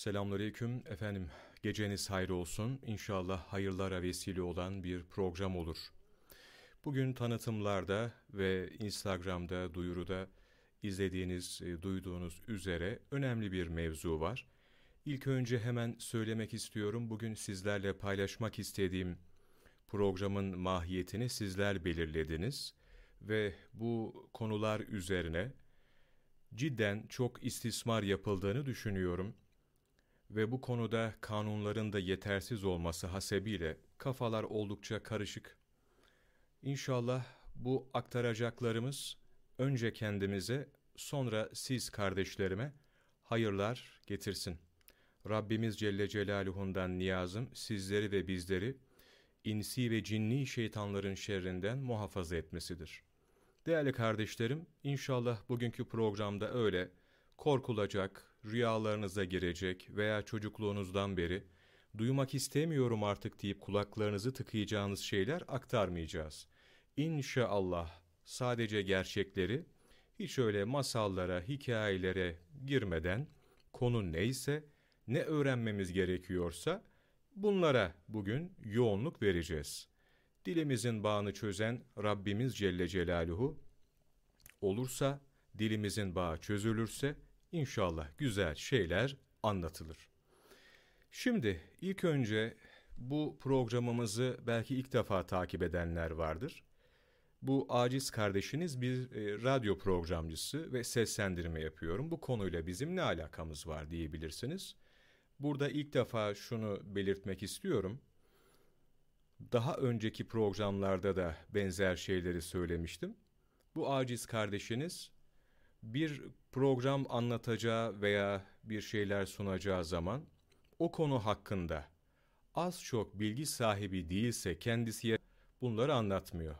Selamünaleyküm efendim. Geceniz hayır olsun. İnşallah hayırlara vesile olan bir program olur. Bugün tanıtımlarda ve Instagram'da, duyuruda izlediğiniz, e, duyduğunuz üzere önemli bir mevzu var. İlk önce hemen söylemek istiyorum. Bugün sizlerle paylaşmak istediğim programın mahiyetini sizler belirlediniz ve bu konular üzerine cidden çok istismar yapıldığını düşünüyorum ve bu konuda kanunların da yetersiz olması hasebiyle kafalar oldukça karışık. İnşallah bu aktaracaklarımız önce kendimize sonra siz kardeşlerime hayırlar getirsin. Rabbimiz Celle Celaluhu'ndan niyazım sizleri ve bizleri insi ve cinni şeytanların şerrinden muhafaza etmesidir. Değerli kardeşlerim, inşallah bugünkü programda öyle korkulacak, rüyalarınıza girecek veya çocukluğunuzdan beri duymak istemiyorum artık deyip kulaklarınızı tıkayacağınız şeyler aktarmayacağız. İnşallah sadece gerçekleri hiç öyle masallara, hikayelere girmeden konu neyse, ne öğrenmemiz gerekiyorsa bunlara bugün yoğunluk vereceğiz. Dilimizin bağını çözen Rabbimiz Celle Celaluhu olursa, dilimizin bağı çözülürse İnşallah güzel şeyler anlatılır. Şimdi ilk önce bu programımızı belki ilk defa takip edenler vardır. Bu aciz kardeşiniz bir e, radyo programcısı ve seslendirme yapıyorum. Bu konuyla bizim ne alakamız var diyebilirsiniz. Burada ilk defa şunu belirtmek istiyorum. Daha önceki programlarda da benzer şeyleri söylemiştim. Bu aciz kardeşiniz bir program anlatacağı veya bir şeyler sunacağı zaman o konu hakkında az çok bilgi sahibi değilse kendisi bunları anlatmıyor.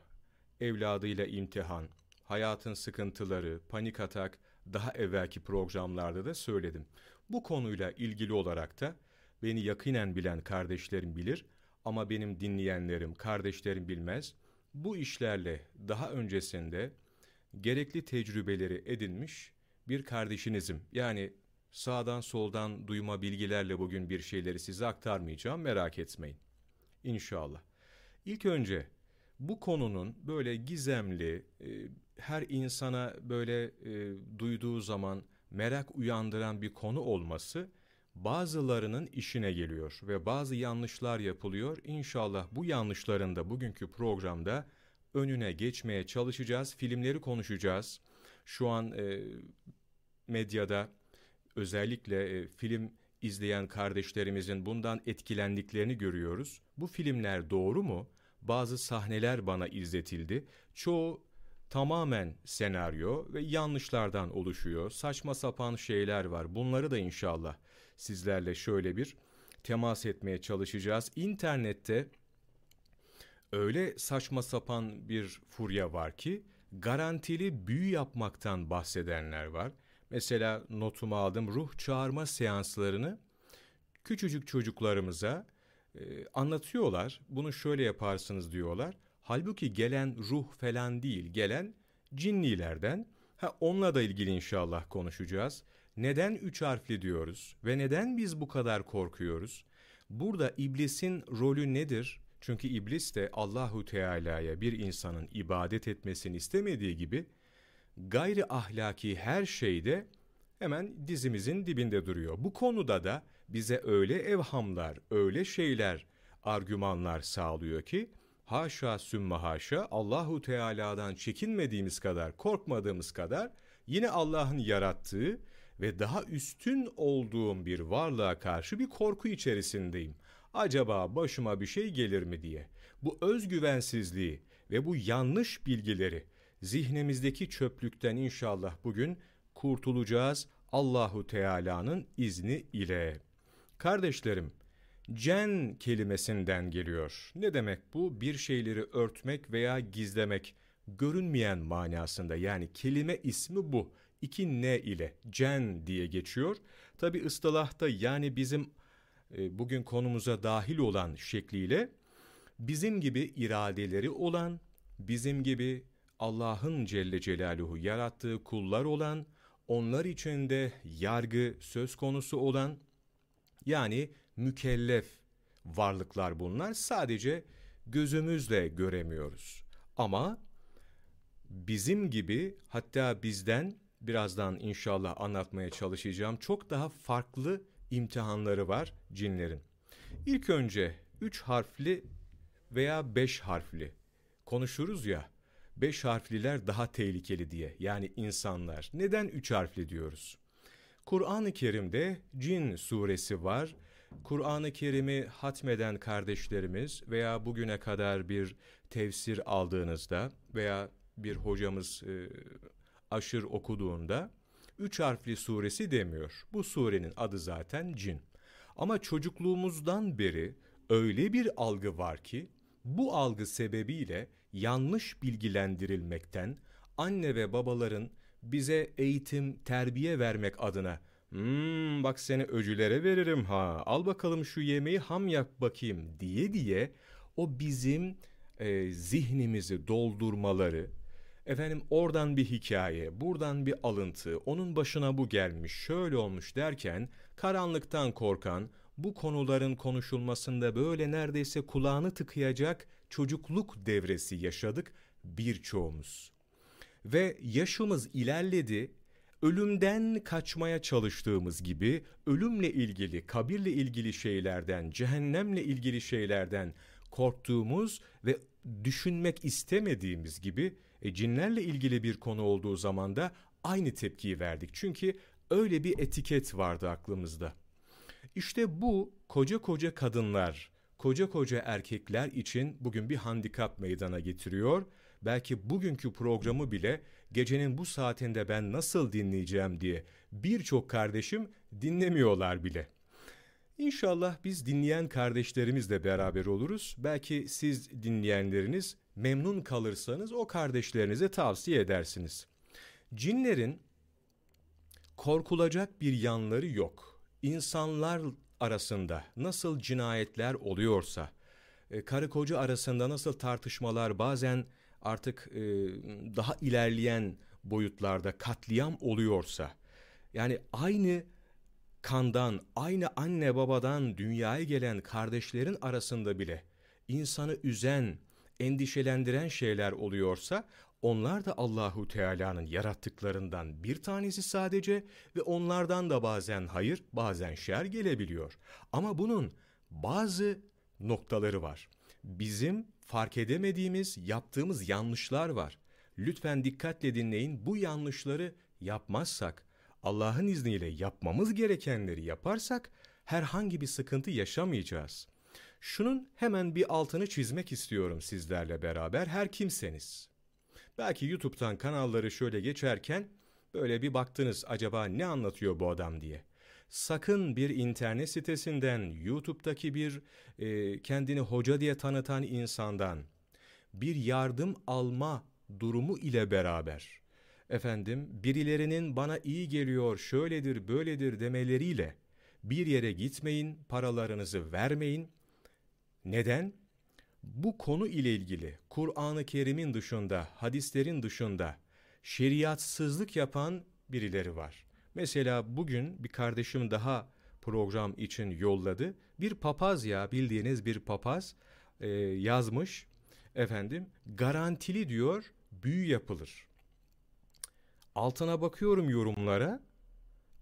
Evladıyla imtihan, hayatın sıkıntıları, panik atak daha evvelki programlarda da söyledim. Bu konuyla ilgili olarak da beni yakinen bilen kardeşlerim bilir ama benim dinleyenlerim, kardeşlerim bilmez. Bu işlerle daha öncesinde gerekli tecrübeleri edinmiş bir kardeşinizim. Yani sağdan soldan duyma bilgilerle bugün bir şeyleri size aktarmayacağım merak etmeyin. İnşallah. İlk önce bu konunun böyle gizemli, e, her insana böyle e, duyduğu zaman merak uyandıran bir konu olması bazılarının işine geliyor ve bazı yanlışlar yapılıyor. İnşallah bu yanlışların da bugünkü programda önüne geçmeye çalışacağız. Filmleri konuşacağız. Şu an e, medyada özellikle e, film izleyen kardeşlerimizin bundan etkilendiklerini görüyoruz. Bu filmler doğru mu? Bazı sahneler bana izletildi. Çoğu tamamen senaryo ve yanlışlardan oluşuyor. Saçma sapan şeyler var. Bunları da inşallah sizlerle şöyle bir temas etmeye çalışacağız. İnternette öyle saçma sapan bir furya var ki garantili büyü yapmaktan bahsedenler var. Mesela notumu aldım ruh çağırma seanslarını küçücük çocuklarımıza e, anlatıyorlar. Bunu şöyle yaparsınız diyorlar. Halbuki gelen ruh falan değil, gelen cinnilerden. Ha onunla da ilgili inşallah konuşacağız. Neden üç harfli diyoruz ve neden biz bu kadar korkuyoruz? Burada iblisin rolü nedir? Çünkü iblis de Allahu Teala'ya bir insanın ibadet etmesini istemediği gibi gayri ahlaki her şeyde hemen dizimizin dibinde duruyor. Bu konuda da bize öyle evhamlar, öyle şeyler, argümanlar sağlıyor ki haşa sümme haşa Allahu Teala'dan çekinmediğimiz kadar, korkmadığımız kadar yine Allah'ın yarattığı ve daha üstün olduğum bir varlığa karşı bir korku içerisindeyim. Acaba başıma bir şey gelir mi diye. Bu özgüvensizliği ve bu yanlış bilgileri zihnimizdeki çöplükten inşallah bugün kurtulacağız Allahu Teala'nın izni ile. Kardeşlerim, cen kelimesinden geliyor. Ne demek bu? Bir şeyleri örtmek veya gizlemek, görünmeyen manasında yani kelime ismi bu. İki ne ile cen diye geçiyor. Tabi ıstılahta yani bizim e, bugün konumuza dahil olan şekliyle bizim gibi iradeleri olan, bizim gibi Allah'ın Celle Celaluhu yarattığı kullar olan, onlar içinde yargı söz konusu olan Yani mükellef varlıklar bunlar. Sadece gözümüzle göremiyoruz. Ama bizim gibi hatta bizden birazdan inşallah anlatmaya çalışacağım çok daha farklı imtihanları var cinlerin. İlk önce üç harfli veya beş harfli konuşuruz ya, beş harfliler daha tehlikeli diye yani insanlar. Neden üç harfli diyoruz? Kur'an-ı Kerim'de Cin suresi var. Kur'an-ı Kerim'i hatmeden kardeşlerimiz veya bugüne kadar bir tefsir aldığınızda veya bir hocamız e, aşır okuduğunda üç harfli suresi demiyor. Bu surenin adı zaten cin. Ama çocukluğumuzdan beri öyle bir algı var ki bu algı sebebiyle yanlış bilgilendirilmekten anne ve babaların bize eğitim, terbiye vermek adına hmm, bak seni öcülere veririm ha al bakalım şu yemeği ham yap bakayım diye diye o bizim e, zihnimizi doldurmaları, efendim oradan bir hikaye, buradan bir alıntı, onun başına bu gelmiş, şöyle olmuş derken karanlıktan korkan, bu konuların konuşulmasında böyle neredeyse kulağını tıkayacak çocukluk devresi yaşadık birçoğumuz. Ve yaşımız ilerledi, ölümden kaçmaya çalıştığımız gibi ölümle ilgili, kabirle ilgili şeylerden, cehennemle ilgili şeylerden korktuğumuz ve düşünmek istemediğimiz gibi e, cinlerle ilgili bir konu olduğu zaman da aynı tepkiyi verdik. Çünkü öyle bir etiket vardı aklımızda. İşte bu koca koca kadınlar, koca koca erkekler için bugün bir handikap meydana getiriyor. Belki bugünkü programı bile gecenin bu saatinde ben nasıl dinleyeceğim diye birçok kardeşim dinlemiyorlar bile. İnşallah biz dinleyen kardeşlerimizle beraber oluruz. Belki siz dinleyenleriniz memnun kalırsanız o kardeşlerinize tavsiye edersiniz. Cinlerin korkulacak bir yanları yok. İnsanlar arasında nasıl cinayetler oluyorsa, e, karı koca arasında nasıl tartışmalar bazen artık e, daha ilerleyen boyutlarda katliam oluyorsa, yani aynı kandan, aynı anne babadan dünyaya gelen kardeşlerin arasında bile insanı üzen, endişelendiren şeyler oluyorsa onlar da Allahu Teala'nın yarattıklarından bir tanesi sadece ve onlardan da bazen hayır, bazen şer gelebiliyor. Ama bunun bazı noktaları var. Bizim fark edemediğimiz, yaptığımız yanlışlar var. Lütfen dikkatle dinleyin. Bu yanlışları yapmazsak, Allah'ın izniyle yapmamız gerekenleri yaparsak herhangi bir sıkıntı yaşamayacağız. Şunun hemen bir altını çizmek istiyorum sizlerle beraber her kimseniz. Belki YouTube'dan kanalları şöyle geçerken böyle bir baktınız acaba ne anlatıyor bu adam diye. Sakın bir internet sitesinden, YouTube'daki bir e, kendini hoca diye tanıtan insandan bir yardım alma durumu ile beraber efendim birilerinin bana iyi geliyor, şöyledir, böyledir demeleriyle bir yere gitmeyin, paralarınızı vermeyin neden? Bu konu ile ilgili Kur'an-ı Kerim'in dışında, hadislerin dışında şeriatsızlık yapan birileri var. Mesela bugün bir kardeşim daha program için yolladı. Bir papaz ya bildiğiniz bir papaz e, yazmış. Efendim garantili diyor büyü yapılır. Altına bakıyorum yorumlara.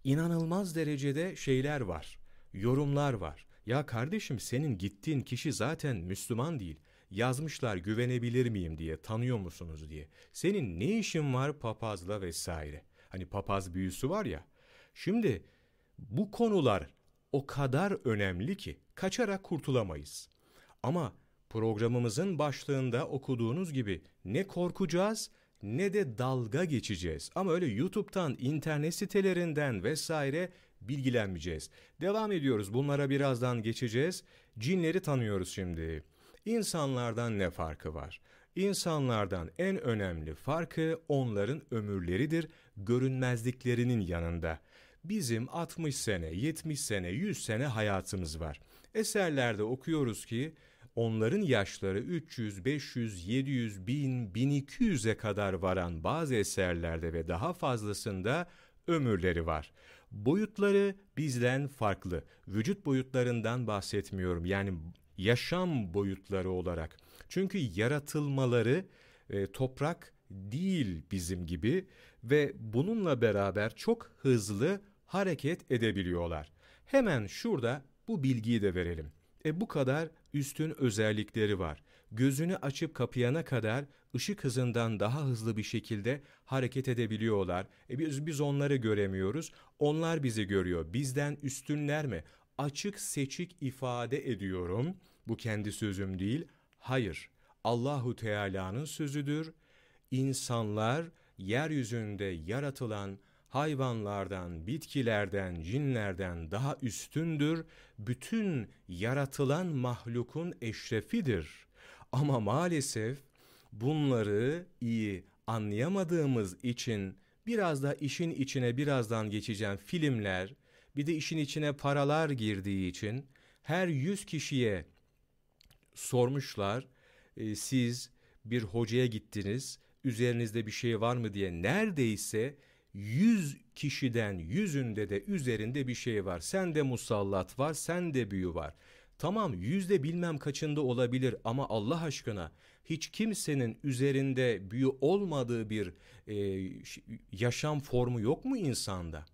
inanılmaz derecede şeyler var. Yorumlar var. Ya kardeşim senin gittiğin kişi zaten Müslüman değil. Yazmışlar güvenebilir miyim diye, tanıyor musunuz diye. Senin ne işin var papazla vesaire. Hani papaz büyüsü var ya. Şimdi bu konular o kadar önemli ki kaçarak kurtulamayız. Ama programımızın başlığında okuduğunuz gibi ne korkacağız ne de dalga geçeceğiz. Ama öyle YouTube'dan, internet sitelerinden vesaire bilgilenmeyeceğiz. Devam ediyoruz. Bunlara birazdan geçeceğiz. Cinleri tanıyoruz şimdi. İnsanlardan ne farkı var? İnsanlardan en önemli farkı onların ömürleridir, görünmezliklerinin yanında. Bizim 60 sene, 70 sene, 100 sene hayatımız var. Eserlerde okuyoruz ki onların yaşları 300, 500, 700, 1000, 1200'e kadar varan bazı eserlerde ve daha fazlasında ömürleri var. Boyutları bizden farklı. Vücut boyutlarından bahsetmiyorum. Yani yaşam boyutları olarak. Çünkü yaratılmaları e, toprak değil bizim gibi ve bununla beraber çok hızlı hareket edebiliyorlar. Hemen şurada bu bilgiyi de verelim. E bu kadar üstün özellikleri var. Gözünü açıp kapayana kadar ışık hızından daha hızlı bir şekilde hareket edebiliyorlar. E biz, biz onları göremiyoruz. Onlar bizi görüyor. Bizden üstünler mi? Açık seçik ifade ediyorum. Bu kendi sözüm değil. Hayır. Allahu Teala'nın sözüdür. İnsanlar yeryüzünde yaratılan hayvanlardan, bitkilerden, cinlerden daha üstündür. Bütün yaratılan mahlukun eşrefidir. Ama maalesef bunları iyi anlayamadığımız için biraz da işin içine birazdan geçeceğim filmler, bir de işin içine paralar girdiği için her yüz kişiye sormuşlar, e, siz bir hocaya gittiniz, üzerinizde bir şey var mı diye neredeyse yüz kişiden yüzünde de üzerinde bir şey var. Sende musallat var, sende büyü var. Tamam yüzde bilmem kaçında olabilir ama Allah aşkına hiç kimsenin üzerinde büyü olmadığı bir e, yaşam formu yok mu insanda?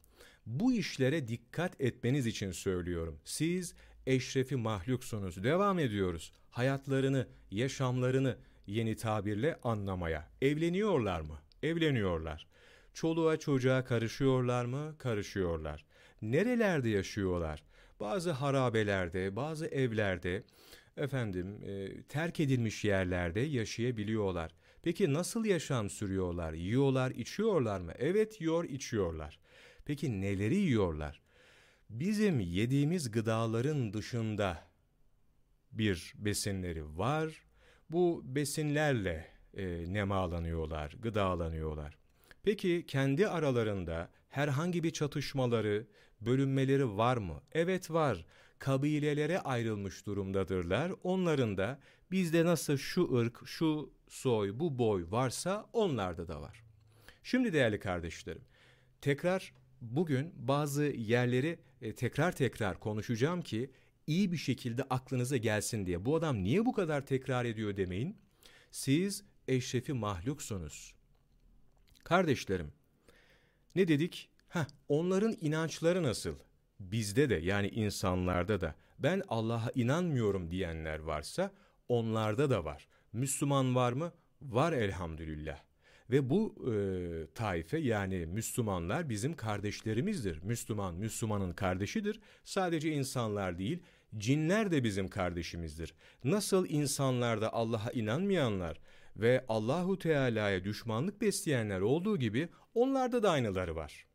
Bu işlere dikkat etmeniz için söylüyorum. Siz eşrefi mahluksunuz. Devam ediyoruz. Hayatlarını, yaşamlarını yeni tabirle anlamaya. Evleniyorlar mı? Evleniyorlar. Çoluğa çocuğa karışıyorlar mı? Karışıyorlar. Nerelerde yaşıyorlar? Bazı harabelerde, bazı evlerde, efendim e, terk edilmiş yerlerde yaşayabiliyorlar. Peki nasıl yaşam sürüyorlar? Yiyorlar, içiyorlar mı? Evet yiyor, içiyorlar. Peki neleri yiyorlar? Bizim yediğimiz gıdaların dışında bir besinleri var. Bu besinlerle e, nemalanıyorlar, gıdalanıyorlar. Peki kendi aralarında herhangi bir çatışmaları, bölünmeleri var mı? Evet var. Kabilelere ayrılmış durumdadırlar. Onların da bizde nasıl şu ırk, şu soy, bu boy varsa onlarda da var. Şimdi değerli kardeşlerim, tekrar bugün bazı yerleri e, tekrar tekrar konuşacağım ki iyi bir şekilde aklınıza gelsin diye. Bu adam niye bu kadar tekrar ediyor demeyin. Siz eşrefi mahluksunuz. Kardeşlerim, ne dedik? Heh, onların inançları nasıl? Bizde de yani insanlarda da ben Allah'a inanmıyorum diyenler varsa onlarda da var. Müslüman var mı? Var elhamdülillah. Ve bu e, taife yani Müslümanlar bizim kardeşlerimizdir. Müslüman, Müslümanın kardeşidir. Sadece insanlar değil, cinler de bizim kardeşimizdir. Nasıl insanlarda Allah'a inanmayanlar ve Allahu Teala'ya düşmanlık besleyenler olduğu gibi onlarda da aynıları var.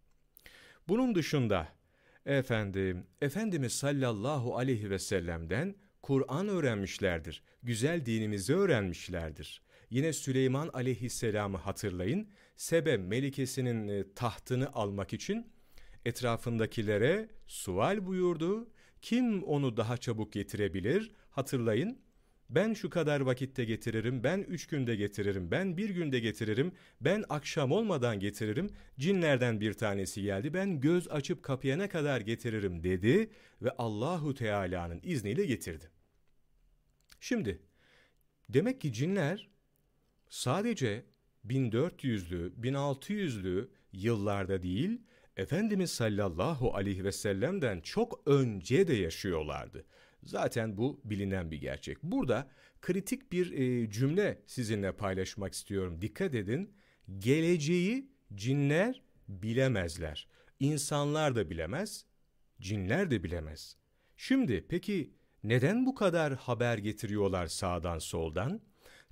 Bunun dışında efendim Efendimiz sallallahu aleyhi ve sellem'den Kur'an öğrenmişlerdir. Güzel dinimizi öğrenmişlerdir. Yine Süleyman aleyhisselamı hatırlayın. Sebe melikesinin e, tahtını almak için etrafındakilere sual buyurdu. Kim onu daha çabuk getirebilir? Hatırlayın. Ben şu kadar vakitte getiririm, ben üç günde getiririm, ben bir günde getiririm, ben akşam olmadan getiririm. Cinlerden bir tanesi geldi, ben göz açıp kapayana kadar getiririm dedi ve Allahu Teala'nın izniyle getirdi. Şimdi demek ki cinler sadece 1400'lü, 1600'lü yıllarda değil, Efendimiz sallallahu aleyhi ve sellem'den çok önce de yaşıyorlardı. Zaten bu bilinen bir gerçek. Burada kritik bir e, cümle sizinle paylaşmak istiyorum. Dikkat edin. Geleceği cinler bilemezler. İnsanlar da bilemez, cinler de bilemez. Şimdi peki neden bu kadar haber getiriyorlar sağdan soldan?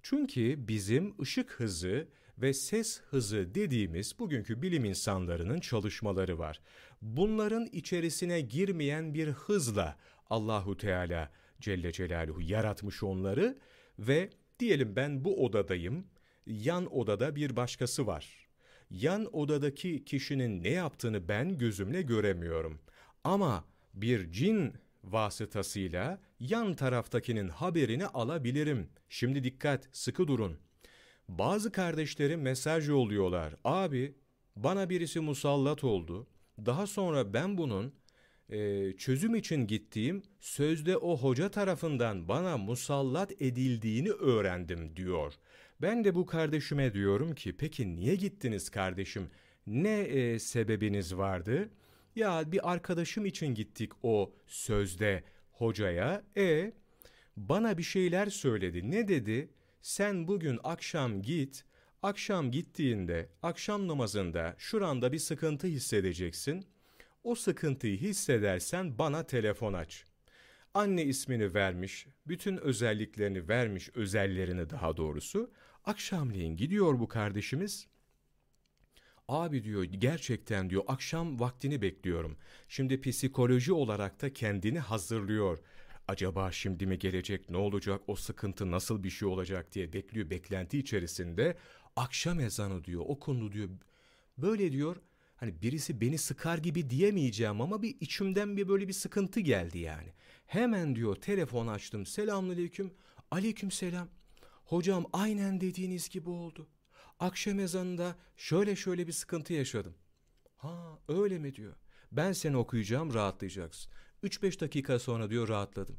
Çünkü bizim ışık hızı ve ses hızı dediğimiz bugünkü bilim insanlarının çalışmaları var. Bunların içerisine girmeyen bir hızla Allahu Teala Celle Celaluhu yaratmış onları ve diyelim ben bu odadayım, yan odada bir başkası var. Yan odadaki kişinin ne yaptığını ben gözümle göremiyorum. Ama bir cin vasıtasıyla yan taraftakinin haberini alabilirim. Şimdi dikkat, sıkı durun. Bazı kardeşlerim mesaj yolluyorlar. Abi, bana birisi musallat oldu. Daha sonra ben bunun e, çözüm için gittiğim sözde o hoca tarafından bana musallat edildiğini öğrendim diyor. Ben de bu kardeşime diyorum ki peki niye gittiniz kardeşim? Ne e, sebebiniz vardı? Ya bir arkadaşım için gittik o sözde hocaya. E bana bir şeyler söyledi. Ne dedi? Sen bugün akşam git. Akşam gittiğinde, akşam namazında şuranda bir sıkıntı hissedeceksin. O sıkıntıyı hissedersen bana telefon aç. Anne ismini vermiş, bütün özelliklerini vermiş, özellerini daha doğrusu. Akşamleyin gidiyor bu kardeşimiz. Abi diyor gerçekten diyor akşam vaktini bekliyorum. Şimdi psikoloji olarak da kendini hazırlıyor. Acaba şimdi mi gelecek ne olacak o sıkıntı nasıl bir şey olacak diye bekliyor beklenti içerisinde. Akşam ezanı diyor okundu diyor. Böyle diyor hani birisi beni sıkar gibi diyemeyeceğim ama bir içimden bir böyle bir sıkıntı geldi yani. Hemen diyor telefon açtım selamünaleyküm aleyküm selam. Hocam aynen dediğiniz gibi oldu. Akşam ezanında şöyle şöyle bir sıkıntı yaşadım. Ha öyle mi diyor. Ben seni okuyacağım rahatlayacaksın. 3-5 dakika sonra diyor rahatladım.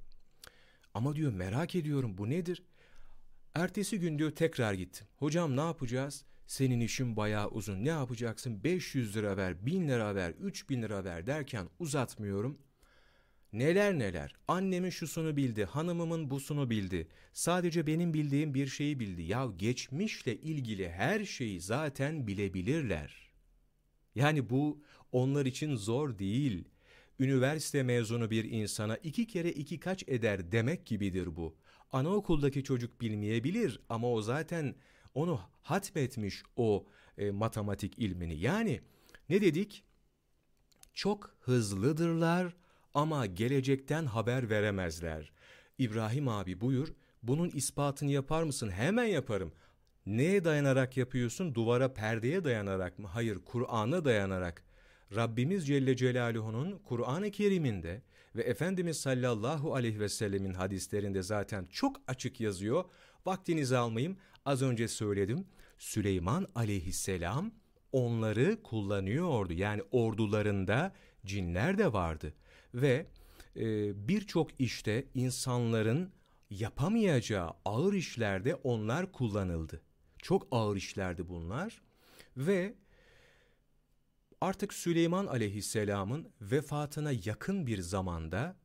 Ama diyor merak ediyorum bu nedir? Ertesi gün diyor tekrar gittim. Hocam ne yapacağız? Senin işin bayağı uzun. Ne yapacaksın? 500 lira ver, 1000 lira ver, 3000 lira ver derken uzatmıyorum. Neler neler. Annemin şusunu bildi, hanımımın busunu bildi. Sadece benim bildiğim bir şeyi bildi. Ya geçmişle ilgili her şeyi zaten bilebilirler. Yani bu onlar için zor değil. Üniversite mezunu bir insana iki kere iki kaç eder demek gibidir bu. Anaokuldaki çocuk bilmeyebilir ama o zaten onu hatmetmiş o e, matematik ilmini. Yani ne dedik? Çok hızlıdırlar ama gelecekten haber veremezler. İbrahim abi buyur, bunun ispatını yapar mısın? Hemen yaparım. Neye dayanarak yapıyorsun? Duvara, perdeye dayanarak mı? Hayır, Kur'an'a dayanarak. Rabbimiz Celle Celaluhu'nun Kur'an-ı Kerim'inde ve Efendimiz sallallahu aleyhi ve sellemin hadislerinde zaten çok açık yazıyor. Vaktinizi almayayım. Az önce söyledim. Süleyman aleyhisselam onları kullanıyordu. Yani ordularında cinler de vardı ve e, birçok işte insanların yapamayacağı ağır işlerde onlar kullanıldı. Çok ağır işlerdi bunlar ve artık Süleyman aleyhisselamın vefatına yakın bir zamanda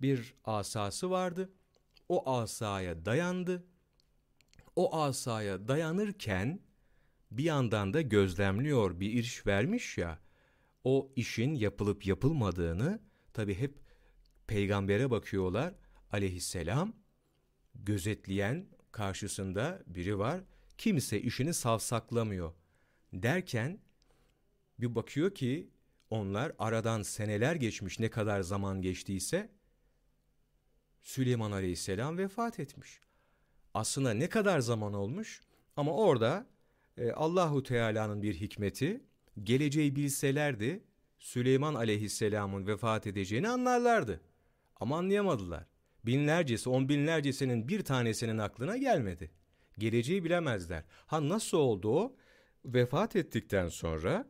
bir asası vardı. O asaya dayandı. O asaya dayanırken bir yandan da gözlemliyor bir iş vermiş ya o işin yapılıp yapılmadığını Tabi hep peygambere bakıyorlar aleyhisselam. Gözetleyen karşısında biri var. Kimse işini savsaklamıyor. Derken bir bakıyor ki onlar aradan seneler geçmiş ne kadar zaman geçtiyse Süleyman Aleyhisselam vefat etmiş. Aslında ne kadar zaman olmuş ama orada e, Allahu Teala'nın bir hikmeti geleceği bilselerdi Süleyman aleyhisselamın vefat edeceğini anlarlardı. Ama anlayamadılar. Binlercesi, on binlercesinin bir tanesinin aklına gelmedi. Geleceği bilemezler. Ha nasıl oldu o? Vefat ettikten sonra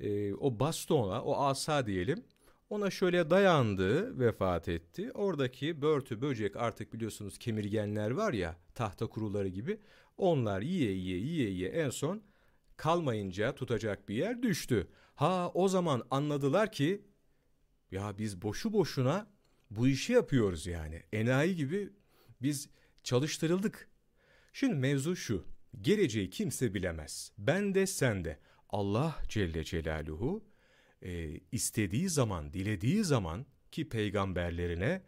e, o bastona, o asa diyelim, ona şöyle dayandı, vefat etti. Oradaki börtü, böcek artık biliyorsunuz kemirgenler var ya, tahta kuruları gibi. Onlar yiye yiye yiye yiye en son kalmayınca tutacak bir yer düştü. Ha o zaman anladılar ki ya biz boşu boşuna bu işi yapıyoruz yani. Enayi gibi biz çalıştırıldık. Şimdi mevzu şu. Geleceği kimse bilemez. Ben de sen de. Allah Celle Celaluhu e, istediği zaman, dilediği zaman ki peygamberlerine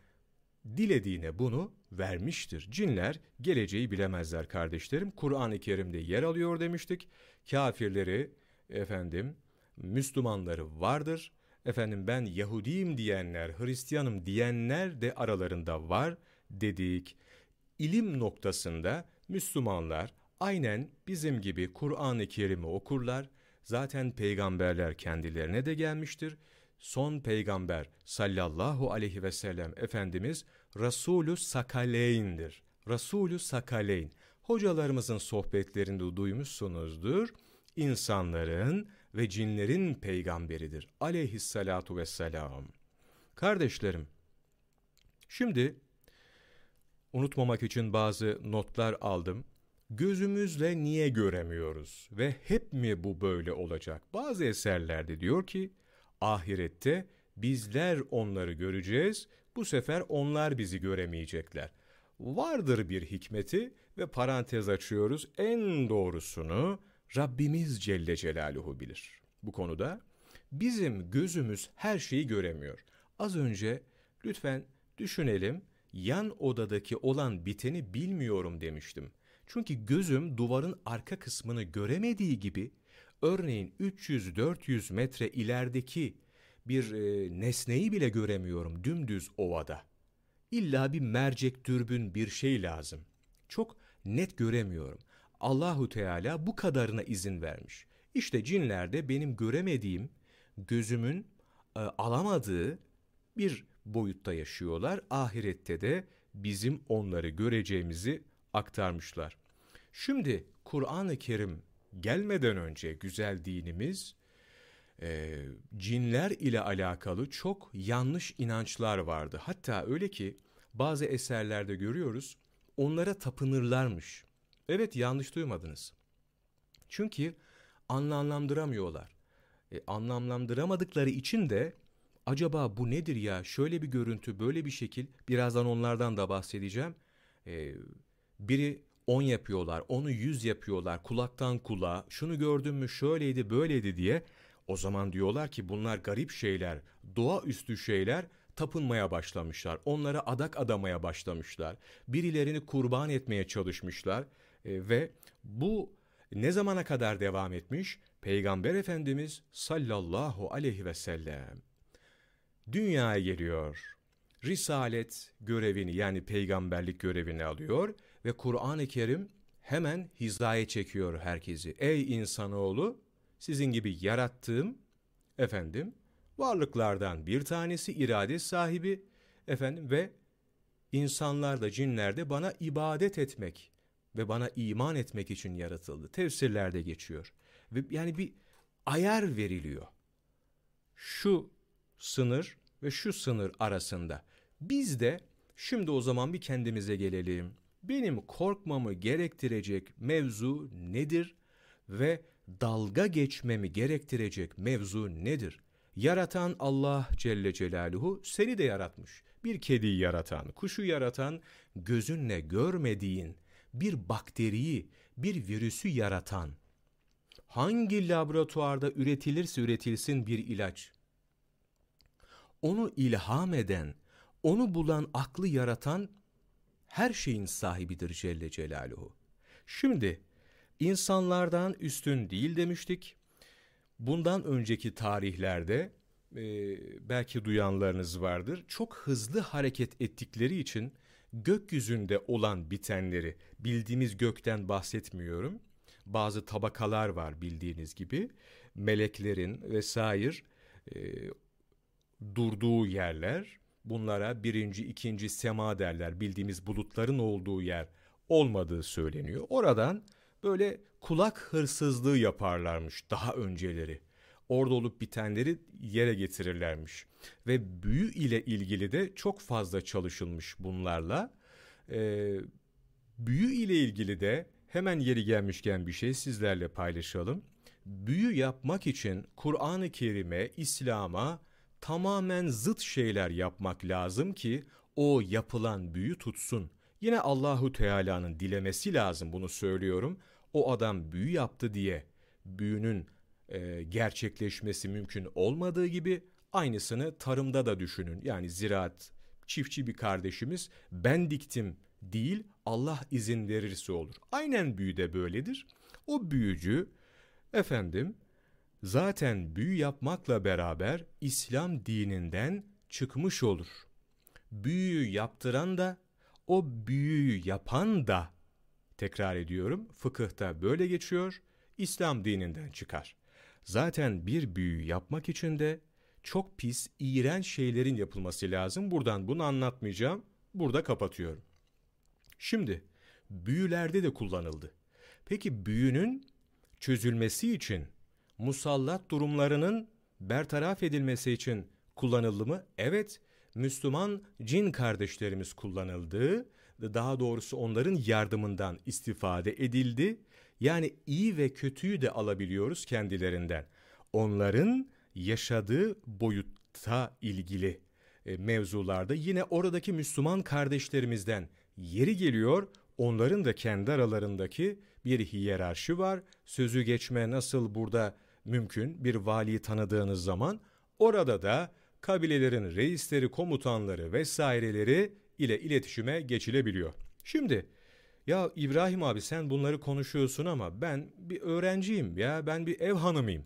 dilediğine bunu vermiştir. Cinler geleceği bilemezler kardeşlerim. Kur'an-ı Kerim'de yer alıyor demiştik. Kafirleri efendim Müslümanları vardır. Efendim ben Yahudiyim diyenler, Hristiyanım diyenler de aralarında var dedik. İlim noktasında Müslümanlar aynen bizim gibi Kur'an-ı Kerim'i okurlar. Zaten peygamberler kendilerine de gelmiştir. Son peygamber sallallahu aleyhi ve sellem Efendimiz Resulü Sakaleyn'dir. Resulü Sakaleyn. Hocalarımızın sohbetlerinde duymuşsunuzdur. İnsanların ve cinlerin peygamberidir. Aleyhissalatu vesselam. Kardeşlerim, şimdi unutmamak için bazı notlar aldım. Gözümüzle niye göremiyoruz ve hep mi bu böyle olacak? Bazı eserlerde diyor ki, ahirette bizler onları göreceğiz, bu sefer onlar bizi göremeyecekler. Vardır bir hikmeti ve parantez açıyoruz, en doğrusunu Rabbimiz Celle Celaluhu bilir. Bu konuda bizim gözümüz her şeyi göremiyor. Az önce lütfen düşünelim, yan odadaki olan biteni bilmiyorum demiştim. Çünkü gözüm duvarın arka kısmını göremediği gibi, örneğin 300-400 metre ilerideki bir e, nesneyi bile göremiyorum dümdüz ovada. İlla bir mercek dürbün bir şey lazım. Çok net göremiyorum. Allahu Teala bu kadarına izin vermiş. İşte cinlerde benim göremediğim, gözümün e, alamadığı bir boyutta yaşıyorlar. Ahirette de bizim onları göreceğimizi aktarmışlar. Şimdi Kur'an-ı Kerim gelmeden önce güzel dinimiz e, cinler ile alakalı çok yanlış inançlar vardı. Hatta öyle ki bazı eserlerde görüyoruz onlara tapınırlarmış. Evet yanlış duymadınız. Çünkü anlamlandıramıyorlar. E, anlamlandıramadıkları için de acaba bu nedir ya şöyle bir görüntü böyle bir şekil birazdan onlardan da bahsedeceğim. E, biri 10 yapıyorlar, onu 100 yapıyorlar, kulaktan kulağa, şunu gördün mü şöyleydi böyleydi diye. O zaman diyorlar ki bunlar garip şeyler, doğaüstü şeyler tapınmaya başlamışlar. Onlara adak adamaya başlamışlar. Birilerini kurban etmeye çalışmışlar. E, ve bu ne zamana kadar devam etmiş? Peygamber Efendimiz sallallahu aleyhi ve sellem dünyaya geliyor. Risalet görevini yani peygamberlik görevini alıyor ve Kur'an-ı Kerim hemen hizaya çekiyor herkesi. Ey insanoğlu sizin gibi yarattığım efendim varlıklardan bir tanesi irade sahibi efendim ve insanlar da cinler de bana ibadet etmek ve bana iman etmek için yaratıldı. Tefsirlerde geçiyor. Ve yani bir ayar veriliyor. Şu sınır ve şu sınır arasında. Biz de şimdi o zaman bir kendimize gelelim. Benim korkmamı gerektirecek mevzu nedir ve dalga geçmemi gerektirecek mevzu nedir? Yaratan Allah Celle Celaluhu seni de yaratmış. Bir kediyi yaratan, kuşu yaratan, gözünle görmediğin bir bakteriyi, bir virüsü yaratan. Hangi laboratuvarda üretilirse üretilsin bir ilaç. Onu ilham eden, onu bulan aklı yaratan her şeyin sahibidir Celle Celaluhu. Şimdi insanlardan üstün değil demiştik. Bundan önceki tarihlerde e, belki duyanlarınız vardır. Çok hızlı hareket ettikleri için gökyüzünde olan bitenleri bildiğimiz gökten bahsetmiyorum. Bazı tabakalar var bildiğiniz gibi. Meleklerin vesaire e, durduğu yerler bunlara birinci, ikinci sema derler. Bildiğimiz bulutların olduğu yer olmadığı söyleniyor. Oradan böyle kulak hırsızlığı yaparlarmış daha önceleri. Orada olup bitenleri yere getirirlermiş. Ve büyü ile ilgili de çok fazla çalışılmış bunlarla. Ee, büyü ile ilgili de hemen yeri gelmişken bir şey sizlerle paylaşalım. Büyü yapmak için Kur'an-ı Kerim'e, İslam'a tamamen zıt şeyler yapmak lazım ki o yapılan büyü tutsun. Yine Allahu Teala'nın dilemesi lazım bunu söylüyorum. O adam büyü yaptı diye büyünün e, gerçekleşmesi mümkün olmadığı gibi aynısını tarımda da düşünün. Yani ziraat çiftçi bir kardeşimiz ben diktim değil Allah izin verirse olur. Aynen büyü de böyledir. O büyücü efendim zaten büyü yapmakla beraber İslam dininden çıkmış olur. Büyüyü yaptıran da o büyüyü yapan da tekrar ediyorum fıkıhta böyle geçiyor İslam dininden çıkar. Zaten bir büyü yapmak için de çok pis, iğrenç şeylerin yapılması lazım. Buradan bunu anlatmayacağım. Burada kapatıyorum. Şimdi büyülerde de kullanıldı. Peki büyünün çözülmesi için musallat durumlarının bertaraf edilmesi için kullanıldı mı? Evet, Müslüman cin kardeşlerimiz kullanıldı. Daha doğrusu onların yardımından istifade edildi. Yani iyi ve kötüyü de alabiliyoruz kendilerinden. Onların yaşadığı boyutta ilgili e, mevzularda yine oradaki Müslüman kardeşlerimizden yeri geliyor onların da kendi aralarındaki bir hiyerarşi var. Sözü geçme nasıl burada mümkün bir valiyi tanıdığınız zaman orada da kabilelerin reisleri, komutanları vesaireleri ile iletişime geçilebiliyor. Şimdi ya İbrahim abi sen bunları konuşuyorsun ama ben bir öğrenciyim ya ben bir ev hanımıyım.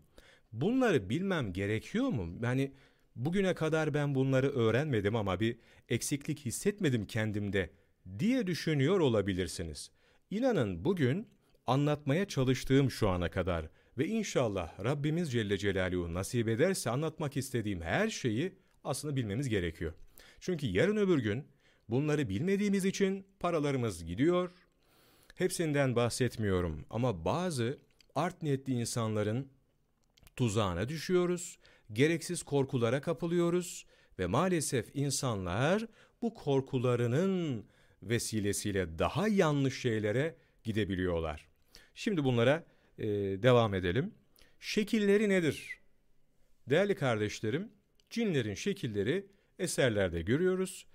Bunları bilmem gerekiyor mu? Yani bugüne kadar ben bunları öğrenmedim ama bir eksiklik hissetmedim kendimde diye düşünüyor olabilirsiniz. İnanın bugün anlatmaya çalıştığım şu ana kadar ve inşallah Rabbimiz Celle Celaluhu nasip ederse anlatmak istediğim her şeyi aslında bilmemiz gerekiyor. Çünkü yarın öbür gün bunları bilmediğimiz için paralarımız gidiyor. Hepsinden bahsetmiyorum ama bazı art niyetli insanların tuzağına düşüyoruz, gereksiz korkulara kapılıyoruz ve maalesef insanlar bu korkularının vesilesiyle daha yanlış şeylere gidebiliyorlar. Şimdi bunlara e, devam edelim. Şekilleri nedir? Değerli kardeşlerim, cinlerin şekilleri eserlerde görüyoruz.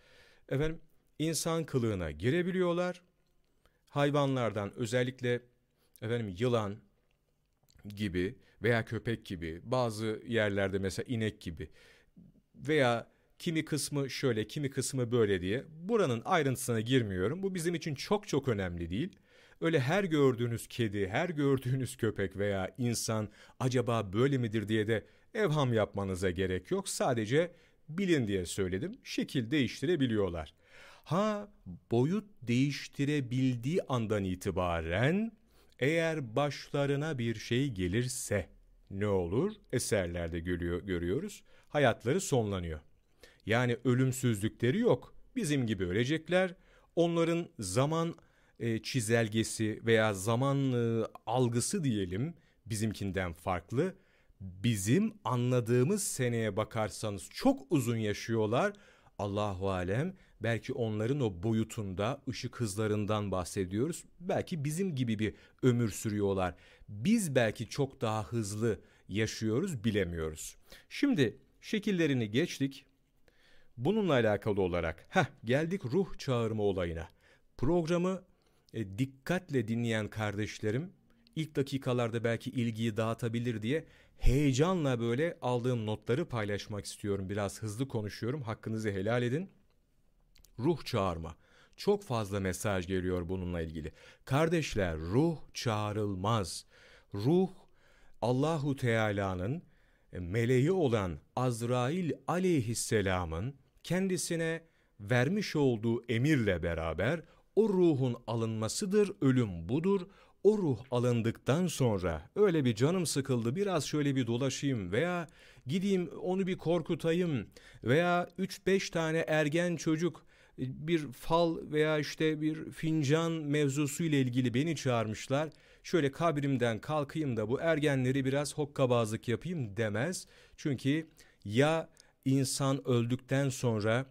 Efendim, insan kılığına girebiliyorlar. Hayvanlardan özellikle efendim yılan gibi veya köpek gibi, bazı yerlerde mesela inek gibi veya kimi kısmı şöyle, kimi kısmı böyle diye buranın ayrıntısına girmiyorum. Bu bizim için çok çok önemli değil. Öyle her gördüğünüz kedi, her gördüğünüz köpek veya insan acaba böyle midir diye de evham yapmanıza gerek yok. Sadece bilin diye söyledim. Şekil değiştirebiliyorlar. Ha boyut değiştirebildiği andan itibaren eğer başlarına bir şey gelirse ne olur? Eserlerde görüyor, görüyoruz. Hayatları sonlanıyor. Yani ölümsüzlükleri yok. Bizim gibi ölecekler. Onların zaman e, çizelgesi veya zaman e, algısı diyelim bizimkinden farklı. Bizim anladığımız seneye bakarsanız çok uzun yaşıyorlar. Allahu alem belki onların o boyutunda ışık hızlarından bahsediyoruz. Belki bizim gibi bir ömür sürüyorlar. Biz belki çok daha hızlı yaşıyoruz bilemiyoruz. Şimdi şekillerini geçtik. Bununla alakalı olarak heh, geldik ruh çağırma olayına. Programı e, dikkatle dinleyen kardeşlerim ilk dakikalarda belki ilgiyi dağıtabilir diye heyecanla böyle aldığım notları paylaşmak istiyorum. Biraz hızlı konuşuyorum. Hakkınızı helal edin. Ruh çağırma. Çok fazla mesaj geliyor bununla ilgili. Kardeşler ruh çağrılmaz. Ruh Allahu Teala'nın e, meleği olan Azrail aleyhisselamın kendisine vermiş olduğu emirle beraber o ruhun alınmasıdır, ölüm budur. O ruh alındıktan sonra öyle bir canım sıkıldı biraz şöyle bir dolaşayım veya gideyim onu bir korkutayım veya 3-5 tane ergen çocuk e, bir fal veya işte bir fincan mevzusu ile ilgili beni çağırmışlar. Şöyle kabrimden kalkayım da bu ergenleri biraz hokkabazlık yapayım demez. Çünkü ya insan öldükten sonra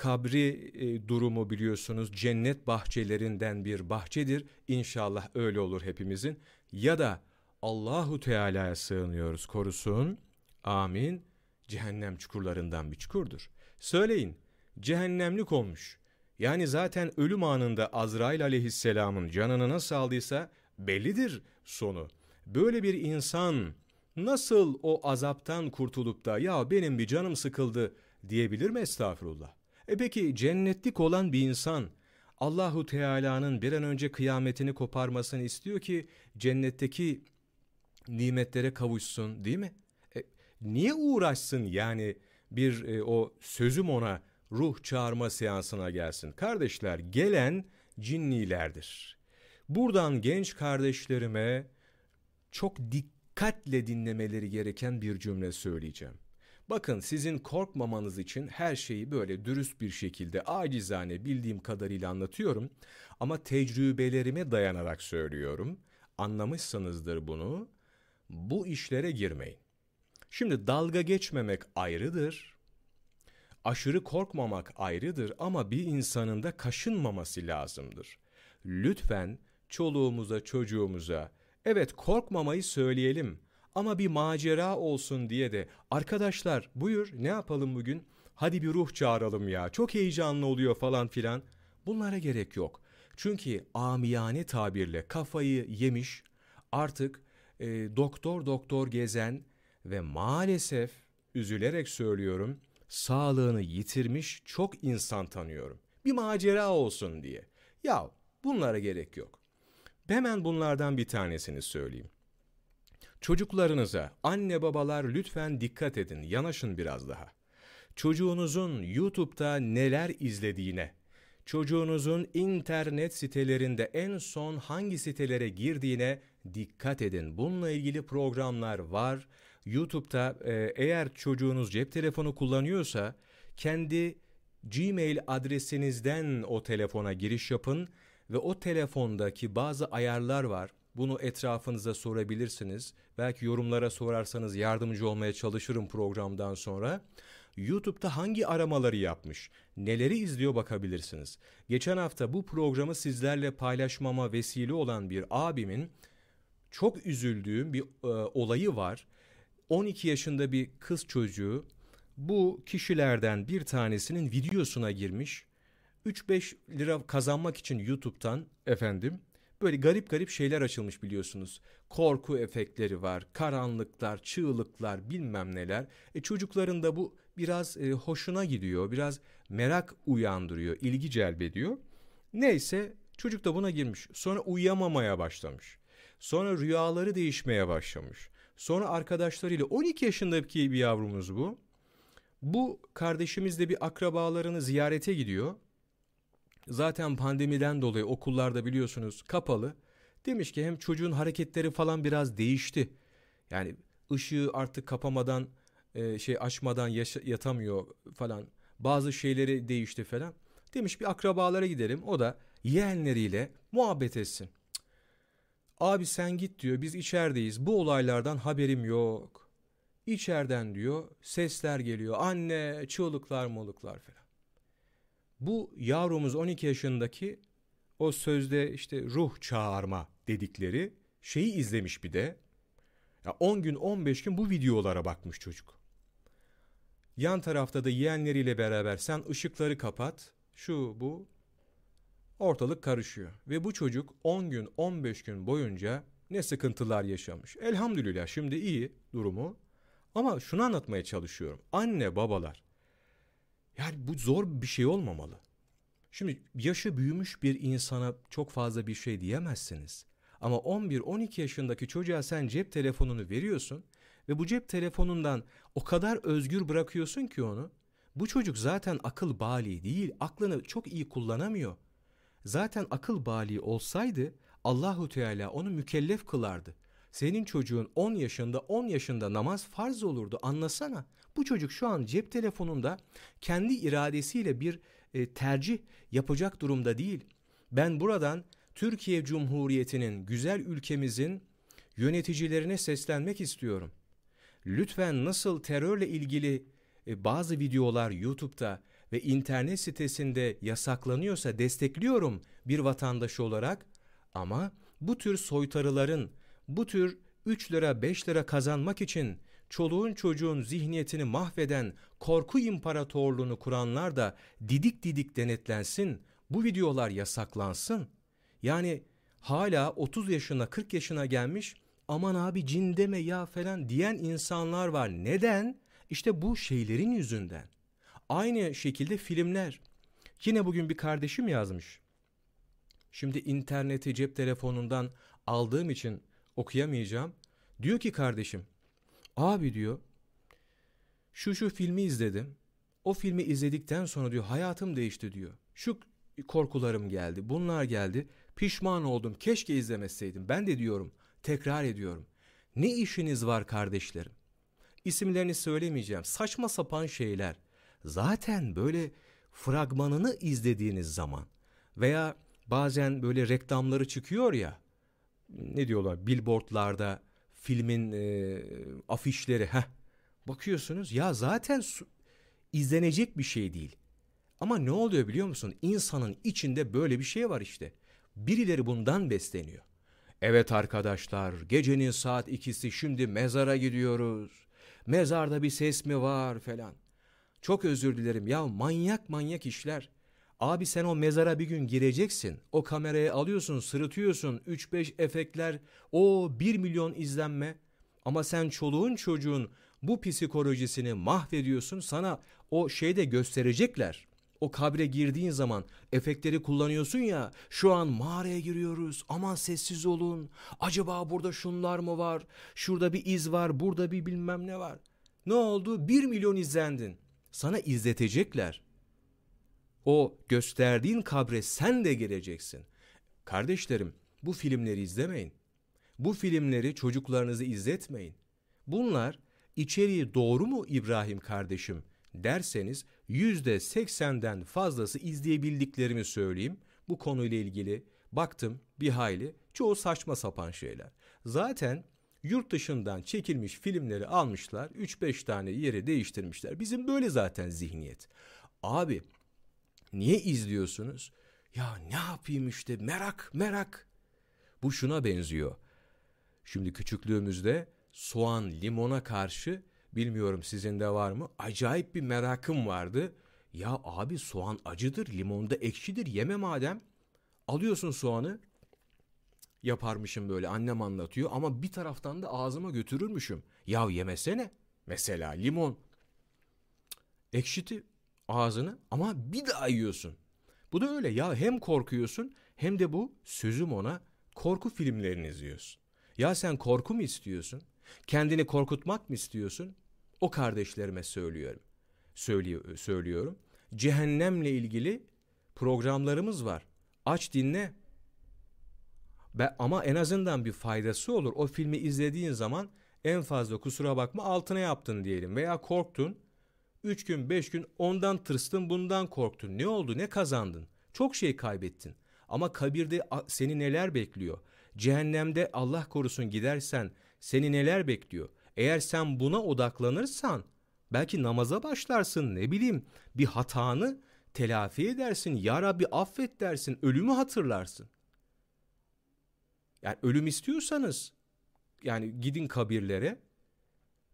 kabri e, durumu biliyorsunuz cennet bahçelerinden bir bahçedir. İnşallah öyle olur hepimizin. Ya da Allahu Teala'ya sığınıyoruz korusun. Amin. Cehennem çukurlarından bir çukurdur. Söyleyin cehennemlik olmuş. Yani zaten ölüm anında Azrail aleyhisselamın canını nasıl aldıysa bellidir sonu. Böyle bir insan nasıl o azaptan kurtulup da ya benim bir canım sıkıldı diyebilir mi estağfurullah? E peki cennetlik olan bir insan Allahu Teala'nın bir an önce kıyametini koparmasını istiyor ki cennetteki nimetlere kavuşsun değil mi? E, niye uğraşsın yani bir e, o sözüm ona ruh çağırma seansına gelsin. Kardeşler gelen cinnilerdir. Buradan genç kardeşlerime çok dikkatle dinlemeleri gereken bir cümle söyleyeceğim. Bakın sizin korkmamanız için her şeyi böyle dürüst bir şekilde acizane bildiğim kadarıyla anlatıyorum ama tecrübelerime dayanarak söylüyorum. Anlamışsınızdır bunu. bu işlere girmeyin. Şimdi dalga geçmemek ayrıdır. Aşırı korkmamak ayrıdır ama bir insanın da kaşınmaması lazımdır. Lütfen çoluğumuza, çocuğumuza evet korkmamayı söyleyelim ama bir macera olsun diye de arkadaşlar buyur ne yapalım bugün? Hadi bir ruh çağıralım ya. Çok heyecanlı oluyor falan filan. Bunlara gerek yok. Çünkü amiyane tabirle kafayı yemiş, artık e, doktor doktor gezen ve maalesef üzülerek söylüyorum sağlığını yitirmiş çok insan tanıyorum. Bir macera olsun diye. Ya bunlara gerek yok. Hemen bunlardan bir tanesini söyleyeyim. Çocuklarınıza, anne babalar lütfen dikkat edin, yanaşın biraz daha. Çocuğunuzun YouTube'da neler izlediğine, çocuğunuzun internet sitelerinde en son hangi sitelere girdiğine dikkat edin. Bununla ilgili programlar var. YouTube'da e, eğer çocuğunuz cep telefonu kullanıyorsa kendi Gmail adresinizden o telefona giriş yapın ve o telefondaki bazı ayarlar var. Bunu etrafınıza sorabilirsiniz. Belki yorumlara sorarsanız yardımcı olmaya çalışırım programdan sonra. YouTube'da hangi aramaları yapmış, neleri izliyor bakabilirsiniz. Geçen hafta bu programı sizlerle paylaşmama vesile olan bir abimin çok üzüldüğüm bir e, olayı var. 12 yaşında bir kız çocuğu bu kişilerden bir tanesinin videosuna girmiş. 3-5 lira kazanmak için YouTube'dan efendim böyle garip garip şeyler açılmış biliyorsunuz. Korku efektleri var, karanlıklar, çığlıklar bilmem neler. E çocukların da bu biraz e, hoşuna gidiyor, biraz merak uyandırıyor, ilgi celbediyor. Neyse çocuk da buna girmiş. Sonra uyuyamamaya başlamış. Sonra rüyaları değişmeye başlamış. Sonra arkadaşlarıyla 12 yaşındaki bir yavrumuz bu. Bu kardeşimiz de bir akrabalarını ziyarete gidiyor. Zaten pandemiden dolayı okullarda biliyorsunuz kapalı. Demiş ki hem çocuğun hareketleri falan biraz değişti. Yani ışığı artık kapamadan e, şey açmadan yaşa, yatamıyor falan. Bazı şeyleri değişti falan. Demiş bir akrabalara gidelim. O da yeğenleriyle muhabbet etsin. Abi sen git diyor biz içerideyiz. Bu olaylardan haberim yok. İçeriden diyor sesler geliyor. Anne çığlıklar moluklar falan. Bu yavrumuz 12 yaşındaki o sözde işte ruh çağırma dedikleri şeyi izlemiş bir de. Ya 10 gün 15 gün bu videolara bakmış çocuk. Yan tarafta da yeğenleriyle beraber sen ışıkları kapat. Şu bu ortalık karışıyor. Ve bu çocuk 10 gün 15 gün boyunca ne sıkıntılar yaşamış. Elhamdülillah şimdi iyi durumu. Ama şunu anlatmaya çalışıyorum. Anne babalar yani bu zor bir şey olmamalı. Şimdi yaşı büyümüş bir insana çok fazla bir şey diyemezsiniz. Ama 11-12 yaşındaki çocuğa sen cep telefonunu veriyorsun ve bu cep telefonundan o kadar özgür bırakıyorsun ki onu. Bu çocuk zaten akıl bali değil, aklını çok iyi kullanamıyor. Zaten akıl bali olsaydı Allahu Teala onu mükellef kılardı. Senin çocuğun 10 yaşında 10 yaşında namaz farz olurdu anlasana. Bu çocuk şu an cep telefonunda kendi iradesiyle bir e, tercih yapacak durumda değil. Ben buradan Türkiye Cumhuriyeti'nin güzel ülkemizin yöneticilerine seslenmek istiyorum. Lütfen nasıl terörle ilgili e, bazı videolar YouTube'da ve internet sitesinde yasaklanıyorsa destekliyorum bir vatandaş olarak ama bu tür soytarıların bu tür 3 lira 5 lira kazanmak için çoluğun çocuğun zihniyetini mahveden korku imparatorluğunu kuranlar da didik didik denetlensin, bu videolar yasaklansın. Yani hala 30 yaşına 40 yaşına gelmiş aman abi cin deme ya falan diyen insanlar var. Neden? İşte bu şeylerin yüzünden. Aynı şekilde filmler. Yine bugün bir kardeşim yazmış. Şimdi interneti cep telefonundan aldığım için okuyamayacağım. Diyor ki kardeşim, abi diyor, şu şu filmi izledim. O filmi izledikten sonra diyor hayatım değişti diyor. Şu korkularım geldi, bunlar geldi. Pişman oldum, keşke izlemeseydim. Ben de diyorum, tekrar ediyorum. Ne işiniz var kardeşlerim? İsimlerini söylemeyeceğim. Saçma sapan şeyler. Zaten böyle fragmanını izlediğiniz zaman veya bazen böyle reklamları çıkıyor ya ne diyorlar billboardlarda filmin e, afişleri. Heh. Bakıyorsunuz ya zaten su, izlenecek bir şey değil. Ama ne oluyor biliyor musun? İnsanın içinde böyle bir şey var işte. Birileri bundan besleniyor. Evet arkadaşlar gecenin saat ikisi şimdi mezara gidiyoruz. Mezarda bir ses mi var falan. Çok özür dilerim ya manyak manyak işler. Abi sen o mezara bir gün gireceksin. O kamerayı alıyorsun, sırıtıyorsun. 3-5 efektler, o 1 milyon izlenme. Ama sen çoluğun çocuğun bu psikolojisini mahvediyorsun. Sana o şeyde gösterecekler. O kabre girdiğin zaman efektleri kullanıyorsun ya. Şu an mağaraya giriyoruz. Aman sessiz olun. Acaba burada şunlar mı var? Şurada bir iz var. Burada bir bilmem ne var. Ne oldu? 1 milyon izlendin. Sana izletecekler. O gösterdiğin kabre sen de geleceksin. Kardeşlerim bu filmleri izlemeyin. Bu filmleri çocuklarınızı izletmeyin. Bunlar içeriği doğru mu İbrahim kardeşim derseniz yüzde seksenden fazlası izleyebildiklerimi söyleyeyim. Bu konuyla ilgili baktım bir hayli çoğu saçma sapan şeyler. Zaten yurt dışından çekilmiş filmleri almışlar 3-5 tane yeri değiştirmişler. Bizim böyle zaten zihniyet. Abi Niye izliyorsunuz? Ya ne yapayım işte merak merak. Bu şuna benziyor. Şimdi küçüklüğümüzde soğan limona karşı bilmiyorum sizin de var mı? Acayip bir merakım vardı. Ya abi soğan acıdır, limonda ekşidir yeme madem. Alıyorsun soğanı yaparmışım böyle annem anlatıyor ama bir taraftan da ağzıma götürürmüşüm. Ya yemesene. Mesela limon. Ekşiti ağzını ama bir daha yiyorsun. Bu da öyle ya hem korkuyorsun hem de bu sözüm ona korku filmlerini izliyorsun. Ya sen korku mu istiyorsun? Kendini korkutmak mı istiyorsun? O kardeşlerime söylüyorum. Söylüyor, söylüyorum. Cehennemle ilgili programlarımız var. Aç dinle. Be, ama en azından bir faydası olur. O filmi izlediğin zaman en fazla kusura bakma altına yaptın diyelim veya korktun Üç gün beş gün ondan tırstın bundan korktun. Ne oldu ne kazandın? Çok şey kaybettin. Ama kabirde seni neler bekliyor? Cehennemde Allah korusun gidersen seni neler bekliyor? Eğer sen buna odaklanırsan belki namaza başlarsın ne bileyim bir hatanı telafi edersin. Ya Rabbi affet dersin ölümü hatırlarsın. Yani ölüm istiyorsanız yani gidin kabirlere